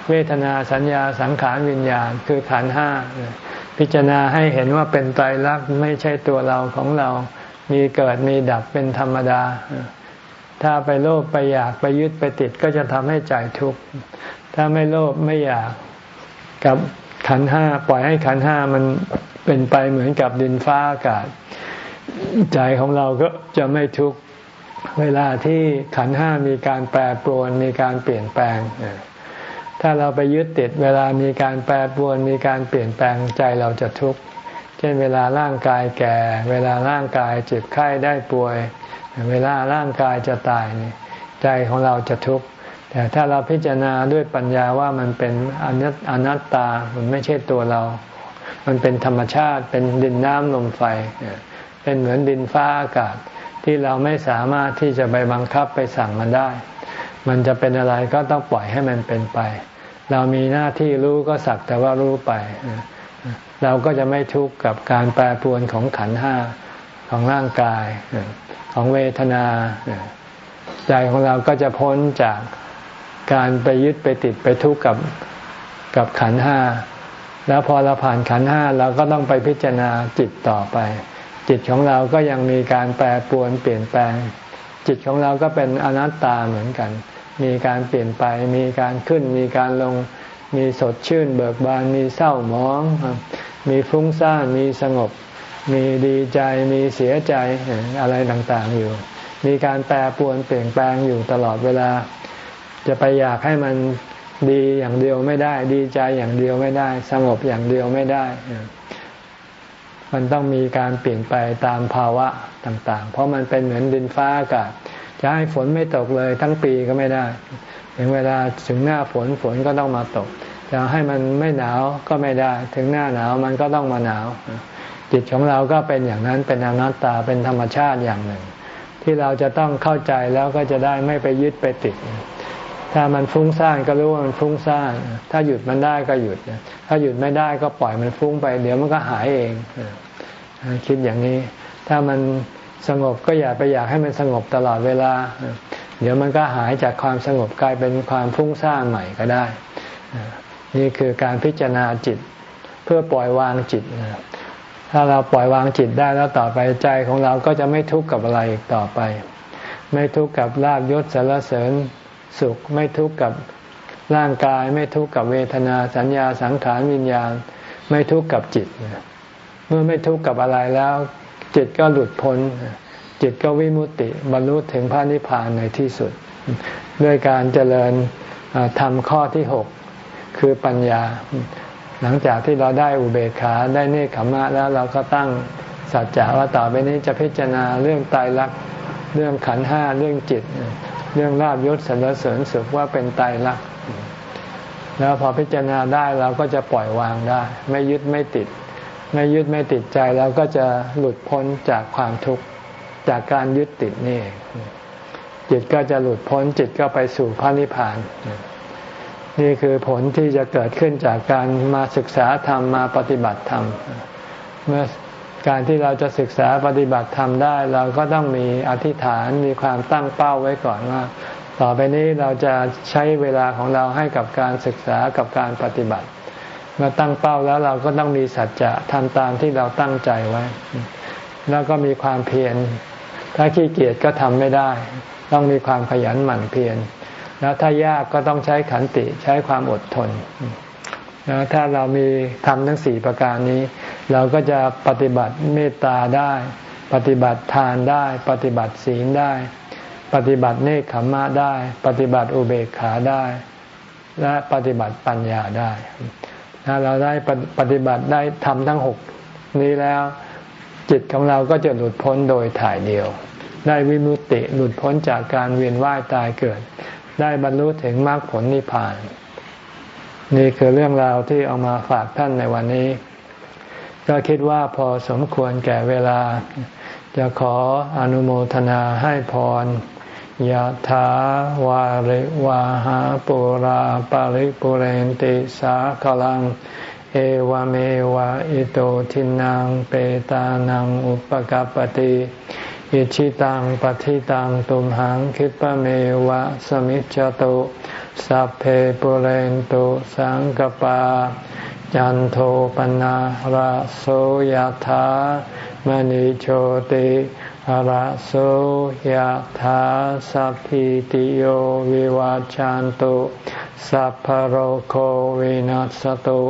เวทนาสัญญาสังขารวิญญาณ คือขันห้าพิจารณาให้เห็นว่าเป็นไตรลักษณ์ไม่ใช่ตัวเราของเรา มีเกิดมีดับเป็นธรรมดา ถ้าไปโลภไปอยากไปยึดไปติดก็จะทำให้ใจทุกข์ ถ้าไม่โลภไม่อยากกับขันห้าปล่อยให้ขันห้ามันเป็นไปเหมือนกับดินฟ้าอากาศ ใจของเราก็จะไม่ทุกข์เวลาที่ขันห้ามีการแปรปรวนมีการเปลี่ยนแปลง ถ้าเราไปยึดติดเวลามีการแปรปรวนมีการเปลี่ยนแปลงใจเราจะทุกข์ เช่นเวลาร่างกายแก่ เวลาร่างกายเจ็บไข้ได้ป่วย เวลาร่างกายจะตายใจของเราจะทุกข์แต่ถ้าเราพิจารณาด้วยปัญญาว่ามันเป็นอนัตตา มันไม่ใช่ตัวเรา มันเป็นธรรมชาติ เป็นดินน้ำลมไฟ เป็นเหมือนดินฟ้าอากาศ ที่เราไม่สามารถที่จะไปบังคับไปสั่งมันได้ มันจะเป็นอะไรก็ต้องปล่อยให้มันเป็นไป เรามีหน้าที่รู้ก็สักแต่ว่ารู้ไป เราก็จะไม่ทุกข์กับการแปรปรวนของขันห้าของร่างกายของเวทนา ใจของเราก็จะพ้นจากการไปยึดไปติดไปทุกข์กับกับขันห้าแล้วพอเราผ่านขันห้าเราก็ต้องไปพิจารณาจิตต่อไป จิตของเราก็ยังมีการแปรปรวนเปลี่ยนแปลง จิตของเราก็เป็นอนัตตาเหมือนกัน มีการเปลี่ยนไป มีการขึ้น มีการลง มีสดชื่นเบิกบานมีเศร้าหมอง มีฟุ้งซ่านมีสงบ มีดีใจมีเสียใจอะไรต่างๆอยู่ มีการแปรปรวนเปลี่ยนแปลงอยู่ตลอดเวลา จะไปอยากให้มันดีอย่างเดียวไม่ได้ ดีใจอย่างเดียวไม่ได้ สงบอย่างเดียวไม่ได้ มันต้องมีการเปลี่ยนไปตามภาวะต่าง ๆ เพราะมันเป็นเหมือนดินฟ้าอากาศจะให้ฝนไม่ตกเลยทั้งปีก็ไม่ได้ ถึงเวลาถึงหน้าฝนฝนก็ต้องมาตกจะให้มันไม่หนาวก็ไม่ได้ ถึงหน้าหนาวมันก็ต้องมาหนาว จิตของเราก็เป็นอย่างนั้นเป็นอนัตตาเป็นธรรมชาติอย่างหนึ่ง ที่เราจะต้องเข้าใจแล้วก็จะได้ไม่ไปยึดไปติด ถ้ามันฟุ้งซ่านก็รู้ว่ามันฟุ้งซ่านถ้าหยุดมันได้ก็หยุด ถ้าหยุดไม่ได้ก็ปล่อยมันฟุ้งไป เดี๋ยวมันก็หายเองคิดอย่างนี้ ถ้ามันสงบก็อย่าไปอยากให้มันสงบตลอดเวลา เดี๋ยวมันก็หายจากความสงบกลายเป็นความฟุ้งซ่านใหม่ก็ได้ นี่คือการพิจารณาจิตเพื่อปล่อยวางจิต ถ้าเราปล่อยวางจิตได้แล้วต่อไปใจของเราก็จะไม่ทุกข์กับอะไรอีกต่อไป ไม่ทุกข์กับลาบยศสารเสริญสุข ไม่ทุกข์กับร่างกาย ไม่ทุกข์กับเวทนาสัญญาสังขารวิญญาณ ไม่ทุกข์กับจิต เมื่อไม่ทุกข์กับอะไรแล้ว จิตก็หลุดพ้น จิตก็วิมุตติบรรลุถึงพระนิพพานในที่สุด ด้วยการเจริญทำข้อที่หกคือปัญญา หลังจากที่เราได้อุเบกขาได้เนคขมะแล้วเราก็ตั้งสัจจะว่าต่อไปนี้จะพิจารณาเรื่องตายรักเรื่องขันห้าเรื่องจิต เรื่องลาบยศสรรเสริญสุขว่าเป็นตายรักแล้วพอพิจารณาได้เราก็จะปล่อยวางได้ ไม่ยึดไม่ติด ไม่ยึดไม่ติดใจเราก็จะหลุดพ้นจากความทุกข์ จากการยึดติดนี่จิตก็จะหลุดพ้นจิตก็ไปสู่พระนิพพาน นี่คือผลที่จะเกิดขึ้นจากการมาศึกษาธรรมมาปฏิบัติธรรม เมื่อการที่เราจะศึกษาปฏิบัติธรรมได้ เราก็ต้องมีอธิษฐานมีความตั้งเป้าไว้ก่อนว่า ต่อไปนี้เราจะใช้เวลาของเราให้กับการศึกษากับการปฏิบัติ เมื่อตั้งเป้าแล้วเราก็ต้องมีสัจจะทำตามที่เราตั้งใจไว้ แล้วก็มีความเพียร ถ้าขี้เกียจก็ทำไม่ได้ ต้องมีความขยันหมั่นเพียรแล้วถ้ายากก็ต้องใช้ขันติใช้ความอดทนแล้วถ้าเรามีทำทั้งสี่ประการนี้ เราก็จะปฏิบัติเมตตาได้ ปฏิบัติทานได้ ปฏิบัติศีลได้ ปฏิบัติเนคขมะได้ ปฏิบัติอุเบกขาได้ และปฏิบัติปัญญาได้ ถ้าเราได้ปฏิบัติได้ทำทั้งหกนี้แล้ว จิตของเราก็จะหลุดพ้นโดยถ่ายเดียว ได้วิมุตติหลุดพ้นจากการเวียนว่ายตายเกิด ได้บรรลุถึงมรรคผลนิพพาน นี่คือเรื่องราวที่เอามาฝากท่านในวันนี้ ก็คิดว่าพอสมควรแก่เวลา จะขออนุโมทนาให้พรยะถาวาริวาหาปุราปาริปุเรนติสาขลัง เอวเมวะอิโตทินังเปตานังอุปกัปติอิชิตังปฏิตังตุมหังคิปะเมวะสมิจจตุสัพเพปุเรนตุสังกปา จันโทปนะระโสยธามณิโชติระโสยธาสัพพิติโยวิวาจันตุสัพพโรโควินัสตุ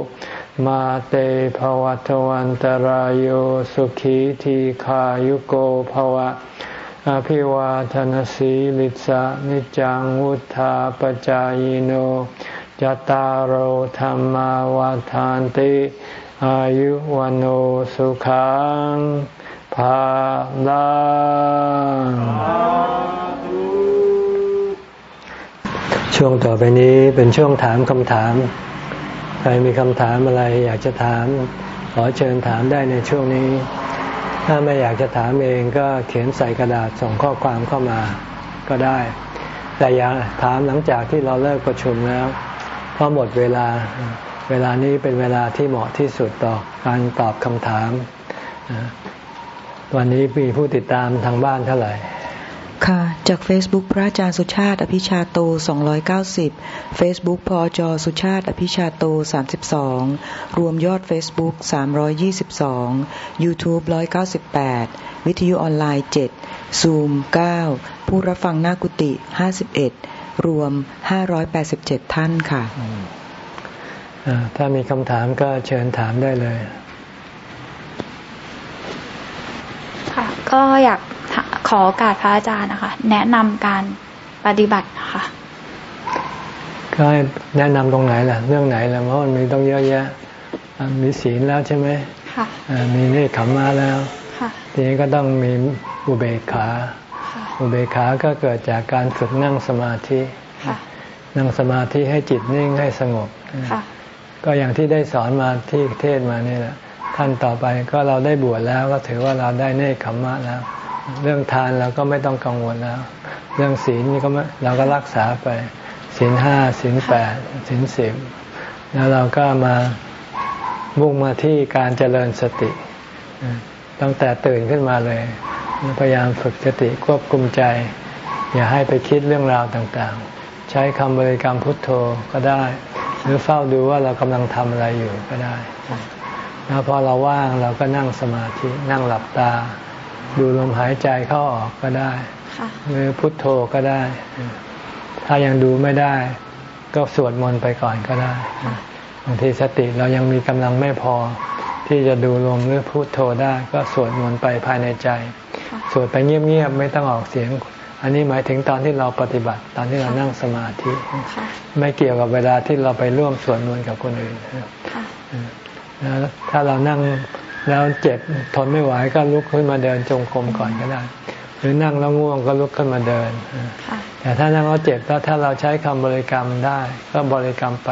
มาเตภวัตวันตารโยสุขีทีขายุโกภวะ อภิวาทนสีลิสะนิจังวุธาปจายโนจตารโหธรรมวาทานติ อายุวันโอสุขังภาลังช่วงต่อไปนี้เป็นช่วงถามคำถาม รมีคำถามอะไรอยากจะถาม ขอเชิญถามได้ในช่วงนี้ ถ้าไม่อยากจะถามเองก็เขียนใส่กระดาษส่งข้อความเข้ามาก็ได้ แต่อย่าถามหลังจากที่เราเลิกประชุมแล้วเพราะหมดเวลาเวลานี้เป็นเวลาที่เหมาะที่สุดต่อการตอบคำถาม วันนี้มีผู้ติดตามทางบ้านเท่าไหร่ ค่ะ จาก Facebook พระอาจารย์สุชาติ อภิชาโต 290 Facebook พอจอสุชาติ อภิชาโต 32 รวมยอด Facebook 322 YouTube 198 วิทยุออนไลน์ 7 Zoom 9 ผู้รับฟังหน้ากุฏิ51 รวม 587 ท่านค่ะ ถ้ามีคำถามก็เชิญถามได้เลย ค่ะ ก็อยาก ขอโอกาสพระอาจารย์นะคะ แนะนำการปฏิบัติค่ะก็แนะนำตรงไหนล่ะ เรื่องไหนล่ะเพราะมันมีต้องเยอะแยะ มีศีลแล้วใช่ไหมค่ะมีเนคขมมาแล้วค่ะทีนี้ก็ต้องมีอุเบกขา อุเบกขาก็เกิดจากการฝึกนั่งสมาธินั่งสมาธิให้จิตนิ่งให้สงบก็อย่างที่ได้สอนมาที่เทศมานี่แหละขั้นต่อไปก็เราได้บวชแล้วก็ถือว่าเราได้เนคขมมะแล้ว เรื่องทานเราก็ไม่ต้องกังวลแล้ว เรื่องศีลนี่ก็เราก็รักษาไปศีลห้าศีลแปดศีลสิบแล้วเราก็มามุ่งมาที่การเจริญสติ ตั้งแต่ตื่นขึ้นมาเลย พยายามฝึกสติควบคุมใจ อย่าให้ไปคิดเรื่องราวต่างๆ ใช้คำบริกรรมพุทโธก็ได้ หรือเฝ้าดูว่าเรากำลังทำอะไรอยู่ก็ได้ แล้วพอเราว่างเราก็นั่งสมาธินั่งหลับตา ดูลมหายใจเข้าออกก็ได้หรือพุทโธก็ได้ ถ้ายังดูไม่ได้ ก็สวดมนต์ไปก่อนก็ได้บางทีสติเรายังมีกำลังไม่พอ ที่จะดูลมหรือพุทโธได้ ก็สวดมนต์ไปภายในใจ สวดไปเงียบๆไม่ต้องออกเสียง อันนี้หมายถึงตอนที่เราปฏิบัติตอนที่เรานั่งสมาธิ ไม่เกี่ยวกับเวลาที่เราไปร่วมสวดมนต์กับคนอื่นถ้าเรานั่ง แล้วเจ็บทนไม่ไหวก็ลุกขึ้นมาเดินจงกรมก่อนก็ได้ หรือนั่งแล้วง่วงก็ลุกขึ้นมาเดิน แต่ถ้านั่งแล้วเจ็บแล้วถ้าเราใช้คำบริกรรมได้ ก็บริกรรมไป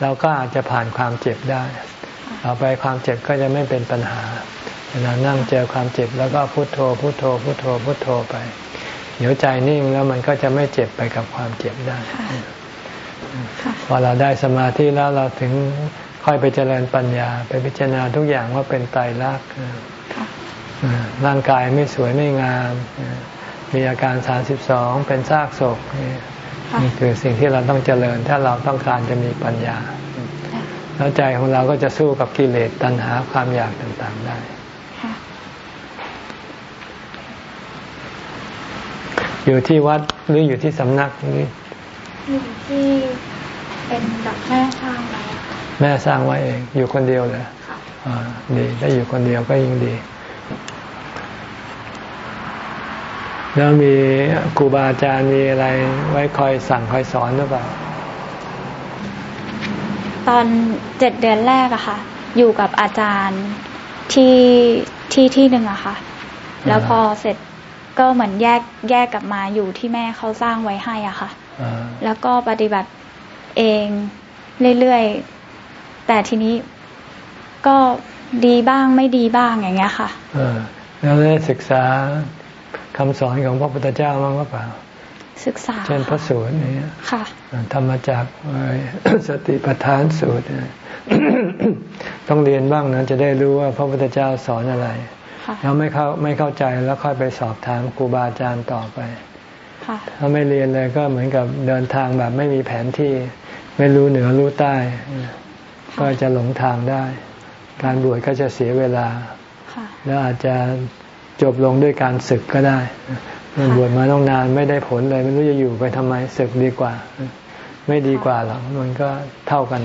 เราก็อาจจะผ่านความเจ็บได้ต่อไปความเจ็บก็จะไม่เป็นปัญหาเวลานั่งเจอความเจ็บแล้วก็พุโทโธพุโทโธพุโทโธพุโทโธไปเดี๋ยวใจนิ่งแล้วมันก็จะไม่เจ็บไปกับความเจ็บได้ พอเราได้สมาธิแล้วเราถึง ค่อยไปเจริญปัญญา ไปพิจารณาทุกอย่างว่าเป็นไตรลักษณ์ร่างกายไม่สวยไม่งาม มีอาการสาสิบสองเป็นซากศพนี่คือสิ่งที่เราต้องเจริญ ถ้าเราต้องการจะมีปัญญา แล้วใจของเราก็จะสู้กับกิเลสตัณหาความอยากต่างๆได้อยู่ที่วัดหรืออยู่ที่สำนักนี่อยู่ที่เป็นแบบแม่ช่างไว้ แม่สร้างไว้เอง อยู่คนเดียวเลยดีถ้าอยู่คนเดียวก็ยิ่งดี แล้วมีครูบาอาจารย์มีอะไรไว้คอยสั่งคอยสอนหรือเปล่า ตอนเจ็ดเดือนแรกอะค่ะ อยู่กับอาจารย์ที่ที่ที่หนึ่งอะค่ะ แล้วพอเสร็จก็เหมือนแยกแยกกลับมาอยู่ที่แม่เขาสร้างไว้ให้อะค่ะ แล้วก็ปฏิบัติเองเรื่อย แต่ทีนี้ก็ดีบ้างไม่ดีบ้างอย่างเงี้ยค่ะอแล้วได้ศึกษาคำสอนของพระพุทธเจ้าบ้างหรือเปล่า ศึกษา เช่นพระสูตรนี้ค่ะธรรมจักสติปัฏฐานสูตร ต้องเรียนบ้างนะจะได้รู้ว่าพระพุทธเจ้าสอนอะไร แล้วไม่เข้าไม่เข้าใจแล้วค่อยไปสอบถามครูบาอาจารย์ต่อไปถ้าไม่เรียนเลยก็เหมือนกับเดินทางแบบไม่มีแผนที่ ไม่รู้เหนือรู้ใต้ ก็จะหลงทางได้ การบวชก็จะเสียเวลา แล้วอาจจะจบลงด้วยการศึกก็ได้มันบวชมาต้องนานไม่ได้ผลเลย ไม่รู้จะอยู่ไปทำไมศึกดีกว่า ไม่ดีกว่าหรอกมันก็เท่ากัน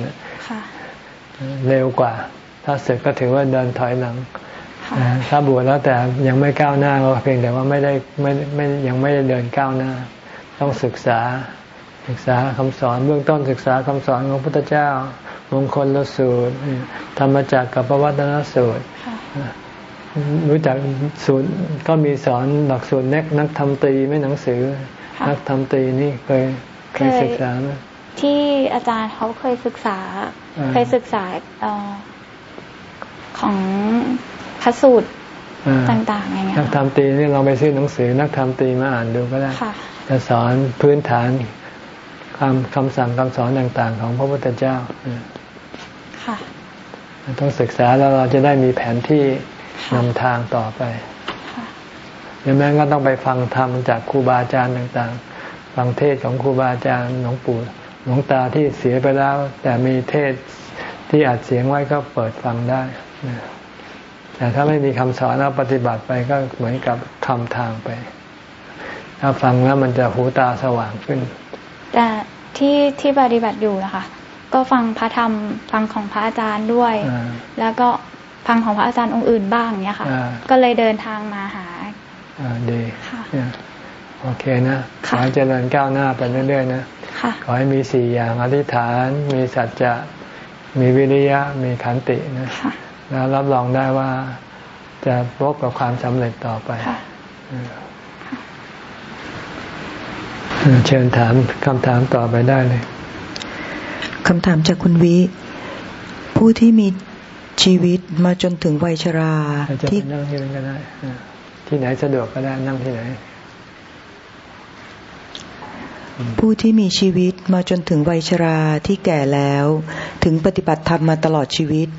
เร็วกว่า ถ้าศึกก็ถือว่าเดินถอยหลังถ้าบวชแล้วแต่ยังไม่ก้าวหน้าก็เพียงแต่ว่าไม่ได้ไม่ไม่ยังไม่ได้เดินก้าวหน้า ต้องศึกษา ศึกษาคำสอนเบื้องต้นศึกษาคำสอนของพระพุทธเจ้า มงคลละสูตร ธรรมจักรกับปวัตนสูตร รู้จักสูตรก็มีสอนหลักสูตรนักนักทำตีไม่หนังสือ นักทำตีนี่เคยเคยศึกษาไหมที่อาจารย์เขาเคยศึกษา เคยศึกษาของพระสูตรต่างๆอย่างเงี้ยนักทำตีนี่เราไปซื้อหนังสือ นักทำตีมาอ่านดูก็ได้จะสอนพื้นฐานคำคำสั่งคำสอนต่างๆ ของพระพุทธเจ้า ค่ะต้องศึกษาแล้วเราจะได้มีแผนที่นำทางต่อไปยังแม้ก็ต้องไปฟังธรรมจากครูบาอาจารย์ต่างๆ ฟังเทศของครูบาอาจารย์หลวงปู่หลวงตาที่เสียไปแล้ว แต่มีเทศที่อัดเสียงไว้ก็เปิดฟังได้ แต่ถ้าไม่มีคำสอนแล้วปฏิบัติไปก็เหมือนกับคำทางไป ถ้าฟังแล้วมันจะหูตาสว่างขึ้น แต่ที่ที่ปฏิบัติอยู่นะคะ ก็ฟังพระธรรมฟังของพระอาจารย์ด้วย แล้วก็ฟังของพระอาจารย์องค์อื่นบ้างเนี้ยค่ะ ก็เลยเดินทางมาหาดีโอเคนะขอให้เจริญก้าวหน้าไปเรื่อยๆนะขอให้มีสี่อย่างอธิษฐาน มีสัจจะมีวิริยะมีขันตินะแล้วรับรองได้ว่าจะพบกับความสำเร็จต่อไปเชิญถามคำถามต่อไปได้เลย คำถามจากคุณวิ ผู้ที่มีชีวิตมาจนถึงวัยชราที่นั่งที่ไหนก็ได้ที่ไหนสะดวกก็ได้นั่งที่ไหน ผู้ที่มีชีวิตมาจนถึงวัยชราที่แก่แล้ว ถึงปฏิบัติธรรมมาตลอดชีวิต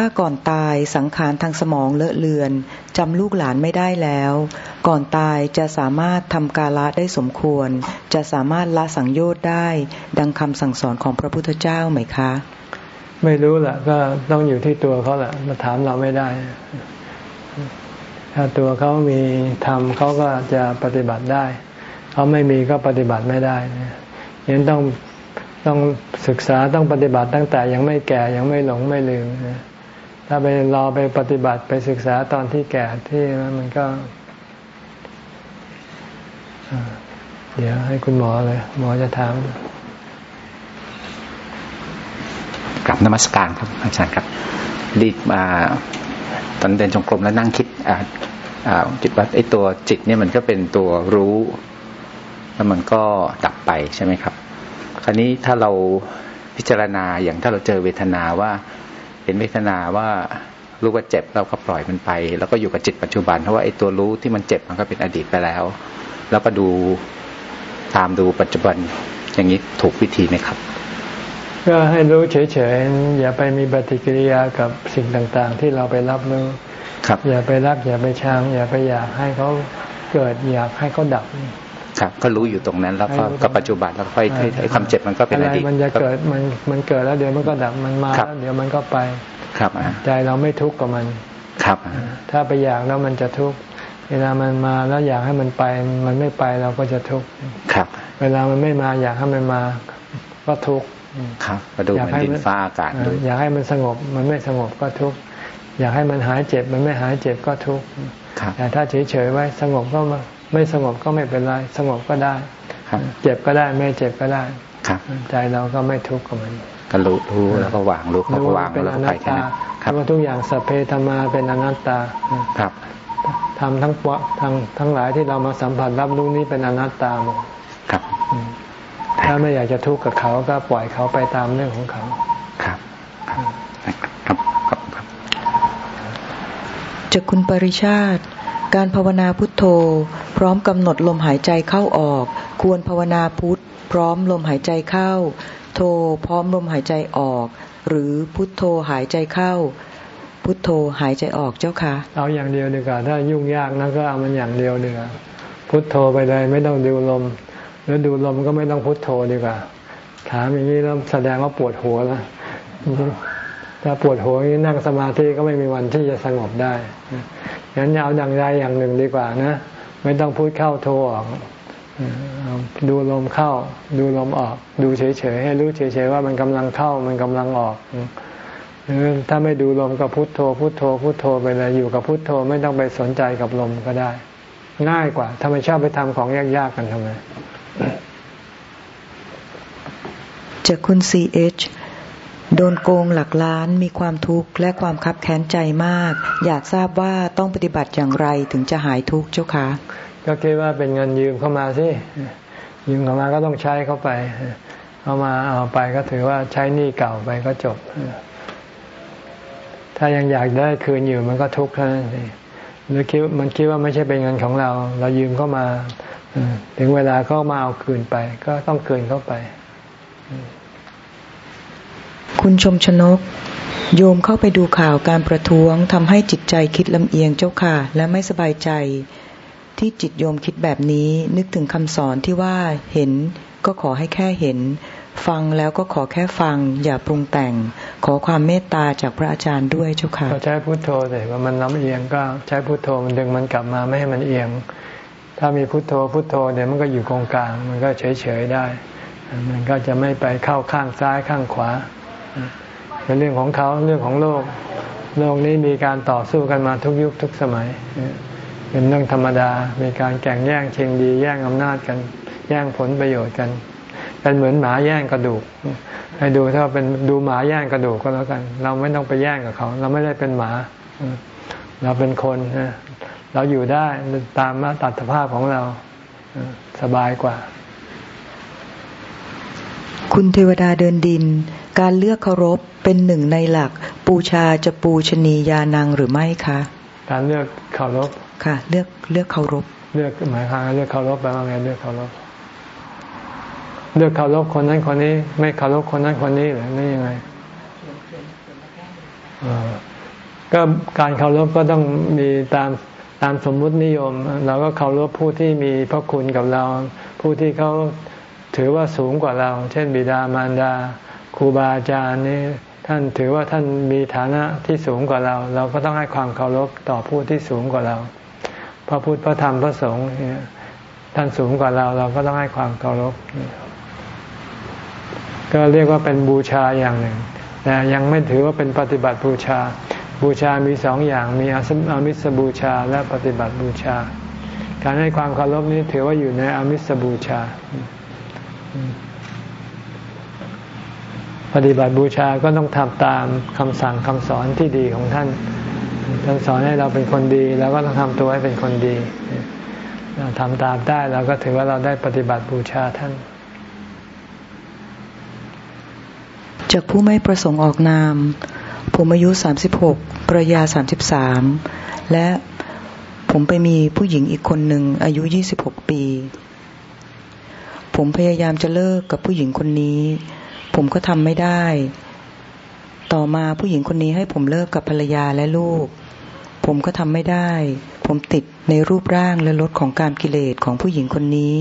ถ้าก่อนตายสังขารทางสมองเลอะเลือนจำลูกหลานไม่ได้แล้ว ก่อนตายจะสามารถทำกาละได้สมควร จะสามารถละสังโยชน์ได้ ดังคำสั่งสอนของพระพุทธเจ้าไหมคะ ไม่รู้แหละก็ต้องอยู่ที่ตัวเขาแหละมาถามเราไม่ได้ ถ้าตัวเขามีธรรมเขาก็จะปฏิบัติได้เขาไม่มีก็ปฏิบัติไม่ได้ยังต้องต้องศึกษาต้องปฏิบัติตั้งแต่ยังไม่แก่ยังไม่หลงไม่ลืม ถ้าไปรอไปปฏิบัติไปศึกษาตอนที่แก่ที่มันก็ เดี๋ยวให้คุณหมอเลย หมอจะถามกลับนมัสการครับอาจารย์ครับดีมาตอนเดินจงกรมแล้วนั่งคิดอ่าจิตว่าไอ้ตัวจิตเนี่ยมันก็เป็นตัวรู้ แล้วมันก็ดับไปใช่ไหมครับ คราวนี้ถ้าเราพิจารณาอย่างถ้าเราเจอเวทนาว่า ห็นเวทนาว่ารู้ว่าเจ็บเราก็ปล่อยมันไป แล้วก็อยู่กับจิตปัจจุบันเพราะว่าไอ้ตัวรู้ที่มันเจ็บมันก็เป็นอดีตไปแล้ว แล้วก็ดูตามดูปัจจุบันอย่างนี้ถูกวิธีไหมครับ ก็ให้รู้เฉยๆอย่าไปมีปฏิกิริยากับสิ่งต่างๆ ที่เราไปรับรู้ครับ อย่าไปรักอย่าไปชังอย่าไปอยากให้เขาเกิดอยากให้เขาดับ ครับก็รู้อยู่ตรงนั้น แล้วก็กับปัจจุบันแล้วค่อยไอ้ความเจ็บมันก็เป็นอดีตมันจะเกิดมันมันเกิดแล้วเดี๋ยวมันก็ดับมันมาแล้วเดี๋ยวมันก็ไปครับใจเราไม่ทุกข์กับมันครับ ถ้าไปอยากแล้วมันจะทุกข์เวลามันมาแล้วอยากให้มันไป มันไม่ไปเราก็จะทุกข์ครับ เวลามันไม่มาอยากให้มันมาก็ทุกข์ครับมาดูมันดินฟ้าอากาศดูอยากให้มันสงบมันไม่สงบก็ทุกข์อยากให้มันหายเจ็บ มันไม่หายเจ็บก็ทุกข์แต่ถ้าเฉยๆไว้สงบก็ ไม่สงบก็ไม่เป็นไร สงบก็ได้ เจ็บก็ได้ไม่เจ็บก็ได้ครับใจเราก็ไม่ทุกข์กับมันก็รู้รู้แล้วก็วางรู้เขาก็วางแล้วก็ไปแค่นั้นครับว่าทุกอย่างสัพเพธรรมาเป็นอนัตตาครับทำทั้งปวทั้งทั้งหลายที่เรามาสัมผัสรับรู้นี้เป็นอนัตตาหมดครับ ถ้าไม่อยากจะทุกข์กับเขาก็ปล่อยเขาไปตามเรื่องของเขาครับครับครับครับจากคุณปริชาติ การภาวนาพุทโธ พร้อมกำหนดลมหายใจเข้าออก ควรภาวนาพุทพร้อมลมหายใจเข้าโทพร้อมลมหายใจออก หรือพุทโธหายใจเข้า พุทโธหายใจออกเจ้าค่ะ เอาอย่างเดียวดีกว่าถ้ายุ่งยากนะก็เอามันอย่างเดียวดีกว่าพุทโธไปเลยไม่ต้องดูลมแล้วดูลมก็ไม่ต้องพุทโธดีกว่าถามอย่างนี้แล้วแสดงว่าปวดหัวแล้วถ้าปวดหัวนี้นั่งสมาธิก็ไม่มีวันที่จะสงบได้ งั้นเอาอย่างใดอย่างหนึ่งดีกว่านะ ไม่ต้องพูดเข้าโทรออก ดูลมเข้า ดูลมออก ดูเฉยๆให้รู้เฉยๆว่ามันกำลังเข้ามันกำลังออกหรือถ้าไม่ดูลมก็พุโทโธพุโทโธพุโทโธไปเลยอยู่กับพุโทโธไม่ต้องไปสนใจกับลมก็ได้ ง่ายกว่าทำไมชอบไปทำของยากๆกันทำไมจากคุณซีเอช โดนโกงหลักล้านมีความทุกข์และความคับแค้นใจมาก อยากทราบว่าต้องปฏิบัติอย่างไรถึงจะหายทุกข์เจ้าคะก็คิดว่าเป็นเงินยืมเข้ามาสิยืมเข้ามาก็ต้องใช้เข้าไปเอามาเอาไปก็ถือว่าใช้หนี้เก่าไปก็จบ ถ้ายังอยากได้คืนอยู่มันก็ทุกข์เท่านั้นเองหรือคิดมันคิดว่าไม่ใช่เป็นเงินของเรา เรายืมเข้ามาถึงเวลาเขามาเอาคืนไป ก็ต้องคืนเข้าไป คุณชมชนก โยมเข้าไปดูข่าวการประท้วงทำให้จิตใจคิดลำเอียงเจ้าค่ะ และไม่สบายใจ ที่จิตโยมคิดแบบนี้นึกถึงคำสอนที่ว่าเห็นก็ขอให้แค่เห็น ฟังแล้วก็ขอแค่ฟัง อย่าปรุงแต่ง ขอความเมตตาจากพระอาจารย์ด้วยเจ้าค่ะก็ใช้พุทโธเลยว่ามันน้ำเอียงก็ใช้พุทโธมันดึงมันกลับมาไม่ให้มันเอียง ถ้ามีพุทโธพุทโธเนี่ยมันก็อยู่กองกลาง มันก็เฉยเฉยได้ มันก็จะไม่ไปเข้าข้างซ้ายข้างขวา เป็นเรื่องของเขาเรื่องของโลก โลกนี้มีการต่อสู้กันมาทุกยุคทุกสมัย เป็นเรื่องธรรมดา มีการแข่งแย่งชิงดี แย่งอำนาจกัน แย่งผลประโยชน์กันเป็นเหมือนหมาแย่งกระดูกให้ดูถ้าเป็นดูหมาแย่งกระดูกก็แล้วกัน เราไม่ต้องไปแย่งกับเขา เราไม่ได้เป็นหมา เราเป็นคนเราอยู่ได้ตามมาตัดภาพของเราสบายกว่า คุณเทวดาเดินดิน การเลือกเคารพเป็นหนึ่งในหลัก ปูชาจะปูชนียานังหรือไม่คะการเลือกเคารพค่ะ เลือกเลือกเคารพ เลือกหมายความเลือกเคารพแปลว่าไงเลือกเคารพเลือกเคารพคนนั้นคนนี้ ไม่เคารพคนนั้นคนนี้หรือไม่ยังไงก็การเคารพก็ต้องมีตามตามสมมุตินิยม เราก็เคารพผู้ที่มีพระคุณกับเรา ผู้ที่เขาถือว่าสูงกว่าเรา เช่นบิดามารดา ครูบาอาจารย์นี่ท่านถือว่าท่านมีฐานะที่สูงกว่าเรา เราก็ต้องให้ความเคารพต่อผู้ที่สูงกว่าเรา พระพุทธพระธรรมพระสงฆ์ท่านสูงกว่าเรา เราก็ต้องให้ความเคารพก็เรียกว่าเป็นบูชาอย่างหนึ่งแต่ยังไม่ถือว่าเป็นปฏิบัติบูชา บูชามีสองอย่างมีอามิสบูชาและปฏิบัติบูชา การให้ความเคารพนี้ถือว่าอยู่ในอามิสบูชา ฏิบัติบูชาก็ต้องทำตามคำสั่งคำสอนที่ดีของท่าน ท่านสอนให้เราเป็นคนดีแล้วก็ต้องทำตัวให้เป็นคนดี เราทำตามได้เราก็ถือว่าเราได้ปฏิบัติบูชาท่าน จากผู้ไม่ประสงค์ออกนาม ผมอายุสามสิบหกภรรยาสามสิบสามและผมไปมีผู้หญิงอีกคนหนึ่งอายุยี่สิบหกปี ผมพยายามจะเลิกกับผู้หญิงคนนี้ ผมก็ทำไม่ได้ ต่อมาผู้หญิงคนนี้ให้ผมเลิกกับภรรยาและลูก ผมก็ทำไม่ได้ ผมติดในรูปร่างและรสของการกิเลสของผู้หญิงคนนี้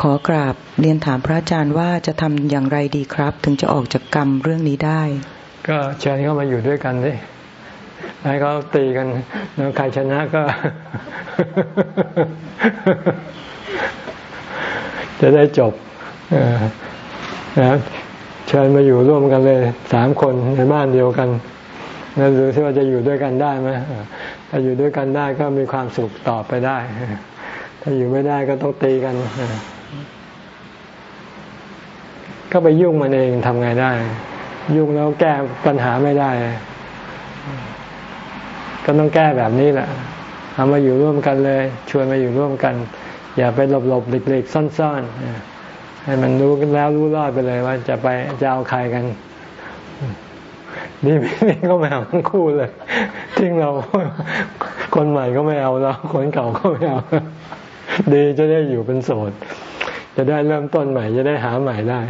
ขอกราบเรียนถามพระอาจารย์ว่าจะทำอย่างไรดีครับ ถึงจะออกจากกรรมเรื่องนี้ได้ ก็เชิญเข้ามาอยู่ด้วยกันดิให้เขาตีกันแล้วใครชนะก็จะได้จบ นะเชิญมาอยู่ร่วมกันเลยสามคนในบ้านเดียวกันแล้วดูซิว่าจะอยู่ด้วยกันได้ไหมถ้าอยู่ด้วยกันได้ก็มีความสุขต่อไปได้ ถ้าอยู่ไม่ได้ก็ต้องตีกัน ก็ไปยุ่งมันเองทำไงได้ ยุ่งแล้วแก้ปัญหาไม่ได้ ก็ต้องแก้แบบนี้แหละเอามาอยู่ร่วมกันเลย ชวนมาอยู่ร่วมกัน อย่าไปหลบหลบหลีกหลีกซ่อนๆ ให้มันรู้แล้วรู้รอดไปเลยว่าจะไปจะเอาใครกันนี่นี่ก็ไม่เอาทั้งคู่เลยทิ้งเรา คนใหม่ก็ไม่เอาแล้วคนเก่าก็ไม่เอาดีจะได้อยู่เป็นโสด จะได้เริ่มต้นใหม่ จะได้หาใหม่ได้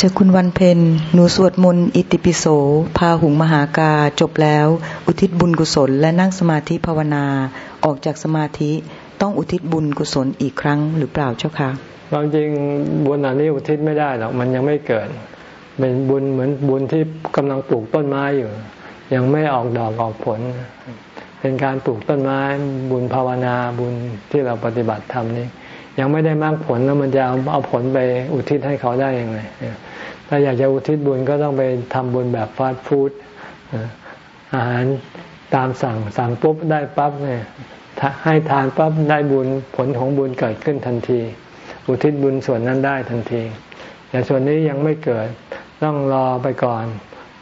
จากคุณวันเพ็ญหนูสวดมนต์อิติปิโส พาหุงมหากาจบแล้ว อุทิศบุญกุศล และนั่งสมาธิภาวนาออกจากสมาธิ ต้องอุทิศบุญกุศลอีกครั้งหรือเปล่าเจ้าคะความจริงบุญอันนี้อุทิศไม่ได้หรอกมันยังไม่เกิด เป็นบุญเหมือนบุญที่กำลังปลูกต้นไม้อยู่ ยังไม่ออกดอกออกผล เป็นการปลูกต้นไม้ บุญภาวนาบุญที่เราปฏิบัติทำนี้ยังไม่ได้มากผลแล้วมันจะเอาเอาผลไปอุทิศให้เขาได้ยังไงถ้าอยากจะอุทิศบุญก็ต้องไปทำบุญแบบฟาสต์ฟู้ดอาหารตามสั่งสั่งปุ๊บได้ปั๊บเนี่ย ให้ทานปั๊บได้บุญผลของบุญเกิดขึ้นทันที อุทิศบุญส่วนนั้นได้ทันที แต่ส่วนนี้ยังไม่เกิดต้องรอไปก่อน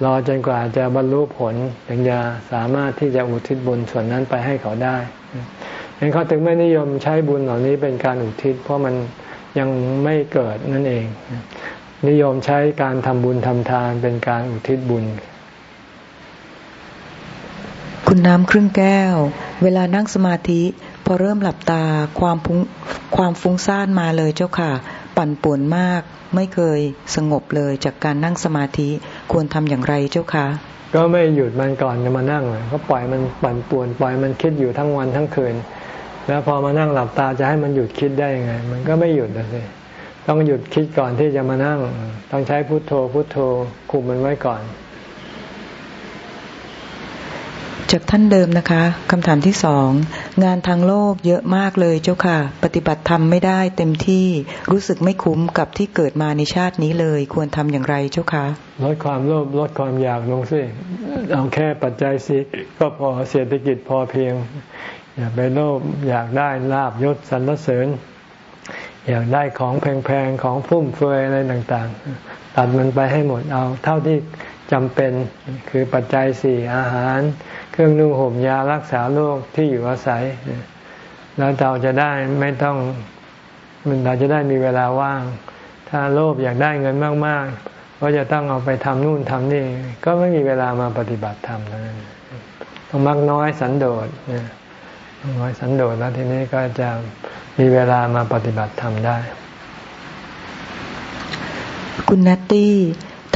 รอจนกว่าจะบรรลุผลถึงจะสามารถที่จะอุทิศบุญส่วนนั้นไปให้เขาได้เห็นเขาถึงไม่นิยมใช้บุญเหล่านี้เป็นการอุทิศ เพราะมันยังไม่เกิดนั่นเอง นิยมใช้การทำบุญทำทานเป็นการอุทิศบุญ คุณน้ำครึ่งแก้ว เวลานั่งสมาธิ พอเริ่มหลับตาความฟุ้งความฟุ้งซ่านมาเลยเจ้าค่ะ ปั่นป่วนมาก ไม่เคยสงบเลยจากการนั่งสมาธิควรทำอย่างไรเจ้าค่ะ ก็ไม่หยุดมันก่อนจะมานั่งก็ปล่อยมันปั่นป่วนปล่อยมันคิดอยู่ทั้งวันทั้งคืน แล้วพอมานั่งหลับตาจะให้มันหยุดคิดได้ยังไง มันก็ไม่หยุดเลยต้องหยุดคิดก่อนที่จะมานั่ง ต้องใช้พุทโธพุทโธคุมมันไว้ก่อน จากท่านเดิมนะคะคำถามที่สองงานทางโลกเยอะมากเลยเจ้าค่ะ ปฏิบัติธรรมไม่ได้เต็มที่รู้สึกไม่คุ้มกับที่เกิดมาในชาตินี้เลย ควรทำอย่างไรเจ้าค่ะลดความโลภลดความอยากลงสิเอาแค่ปัจจัยสิก็พอเศรษฐกิจพอเพียง อย่าไปโลภอยากได้ลาบยศสรรเสริญ อยากได้ของแพงๆของฟุ่มเฟือยอะไรต่างๆ ตัดมันไปให้หมดเอาเท่าที่จำเป็นคือปัจจัยสี่อาหาร เครื่องนุ่งห่มยารักษาโรคที่อยู่อาศัย แล้วเราจะได้ไม่ต้องเราจะได้มีเวลาว่าง ถ้าโลภอยากได้เงินมากๆ ก็จะต้องเอาไปทำนู่นทำนี่ ก็ไม่มีเวลามาปฏิบัติธรรมแล้วต้องมักน้อยสันโดษนะน้อยสันโดษแล้วทีนี้ก็จะมีเวลามาปฏิบัติธรรมได้ คุณนัตตี้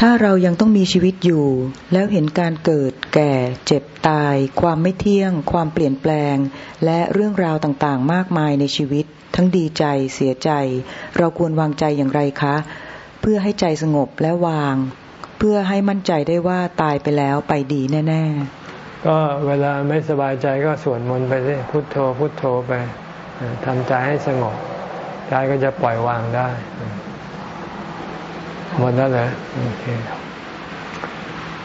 ถ้าเรายังต้องมีชีวิตอยู่ แล้วเห็นการเกิด แก่ เจ็บตาย ความไม่เที่ยง ความเปลี่ยนแปลง และเรื่องราวต่างๆ มากมายในชีวิต ทั้งดีใจเสียใจ เราควรวางใจอย่างไรคะ เพื่อให้ใจสงบและวาง เพื่อให้มั่นใจได้ว่าตายไปแล้วไปดีแน่ ๆ ก็เวลาไม่สบายใจก็สวดมนต์ไปสิพุทโธพุทโธไปทำใจให้สงบใจก็จะปล่อยวางได้ หมดแล้วเหรอโอเค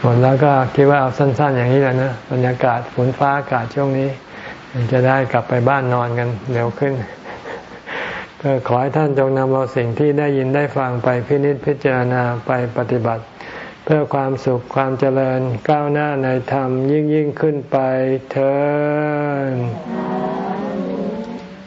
หมดแล้วก็คิดว่าเอาสั้น ๆ อย่างนี้แหละนะบรรยากาศฝนฟ้าอากาศช่วงนี้ จะได้กลับไปบ้านนอนกันเร็วขึ้นก็ขอให้ท่านจงนำเอาสิ่งที่ได้ยินได้ฟังไปพินิจพิจารณาไปปฏิบัติ เพื่อความสุขความเจริญก้าวหน้าในธรรมยิ่งยิ่งขึ้นไปเถิด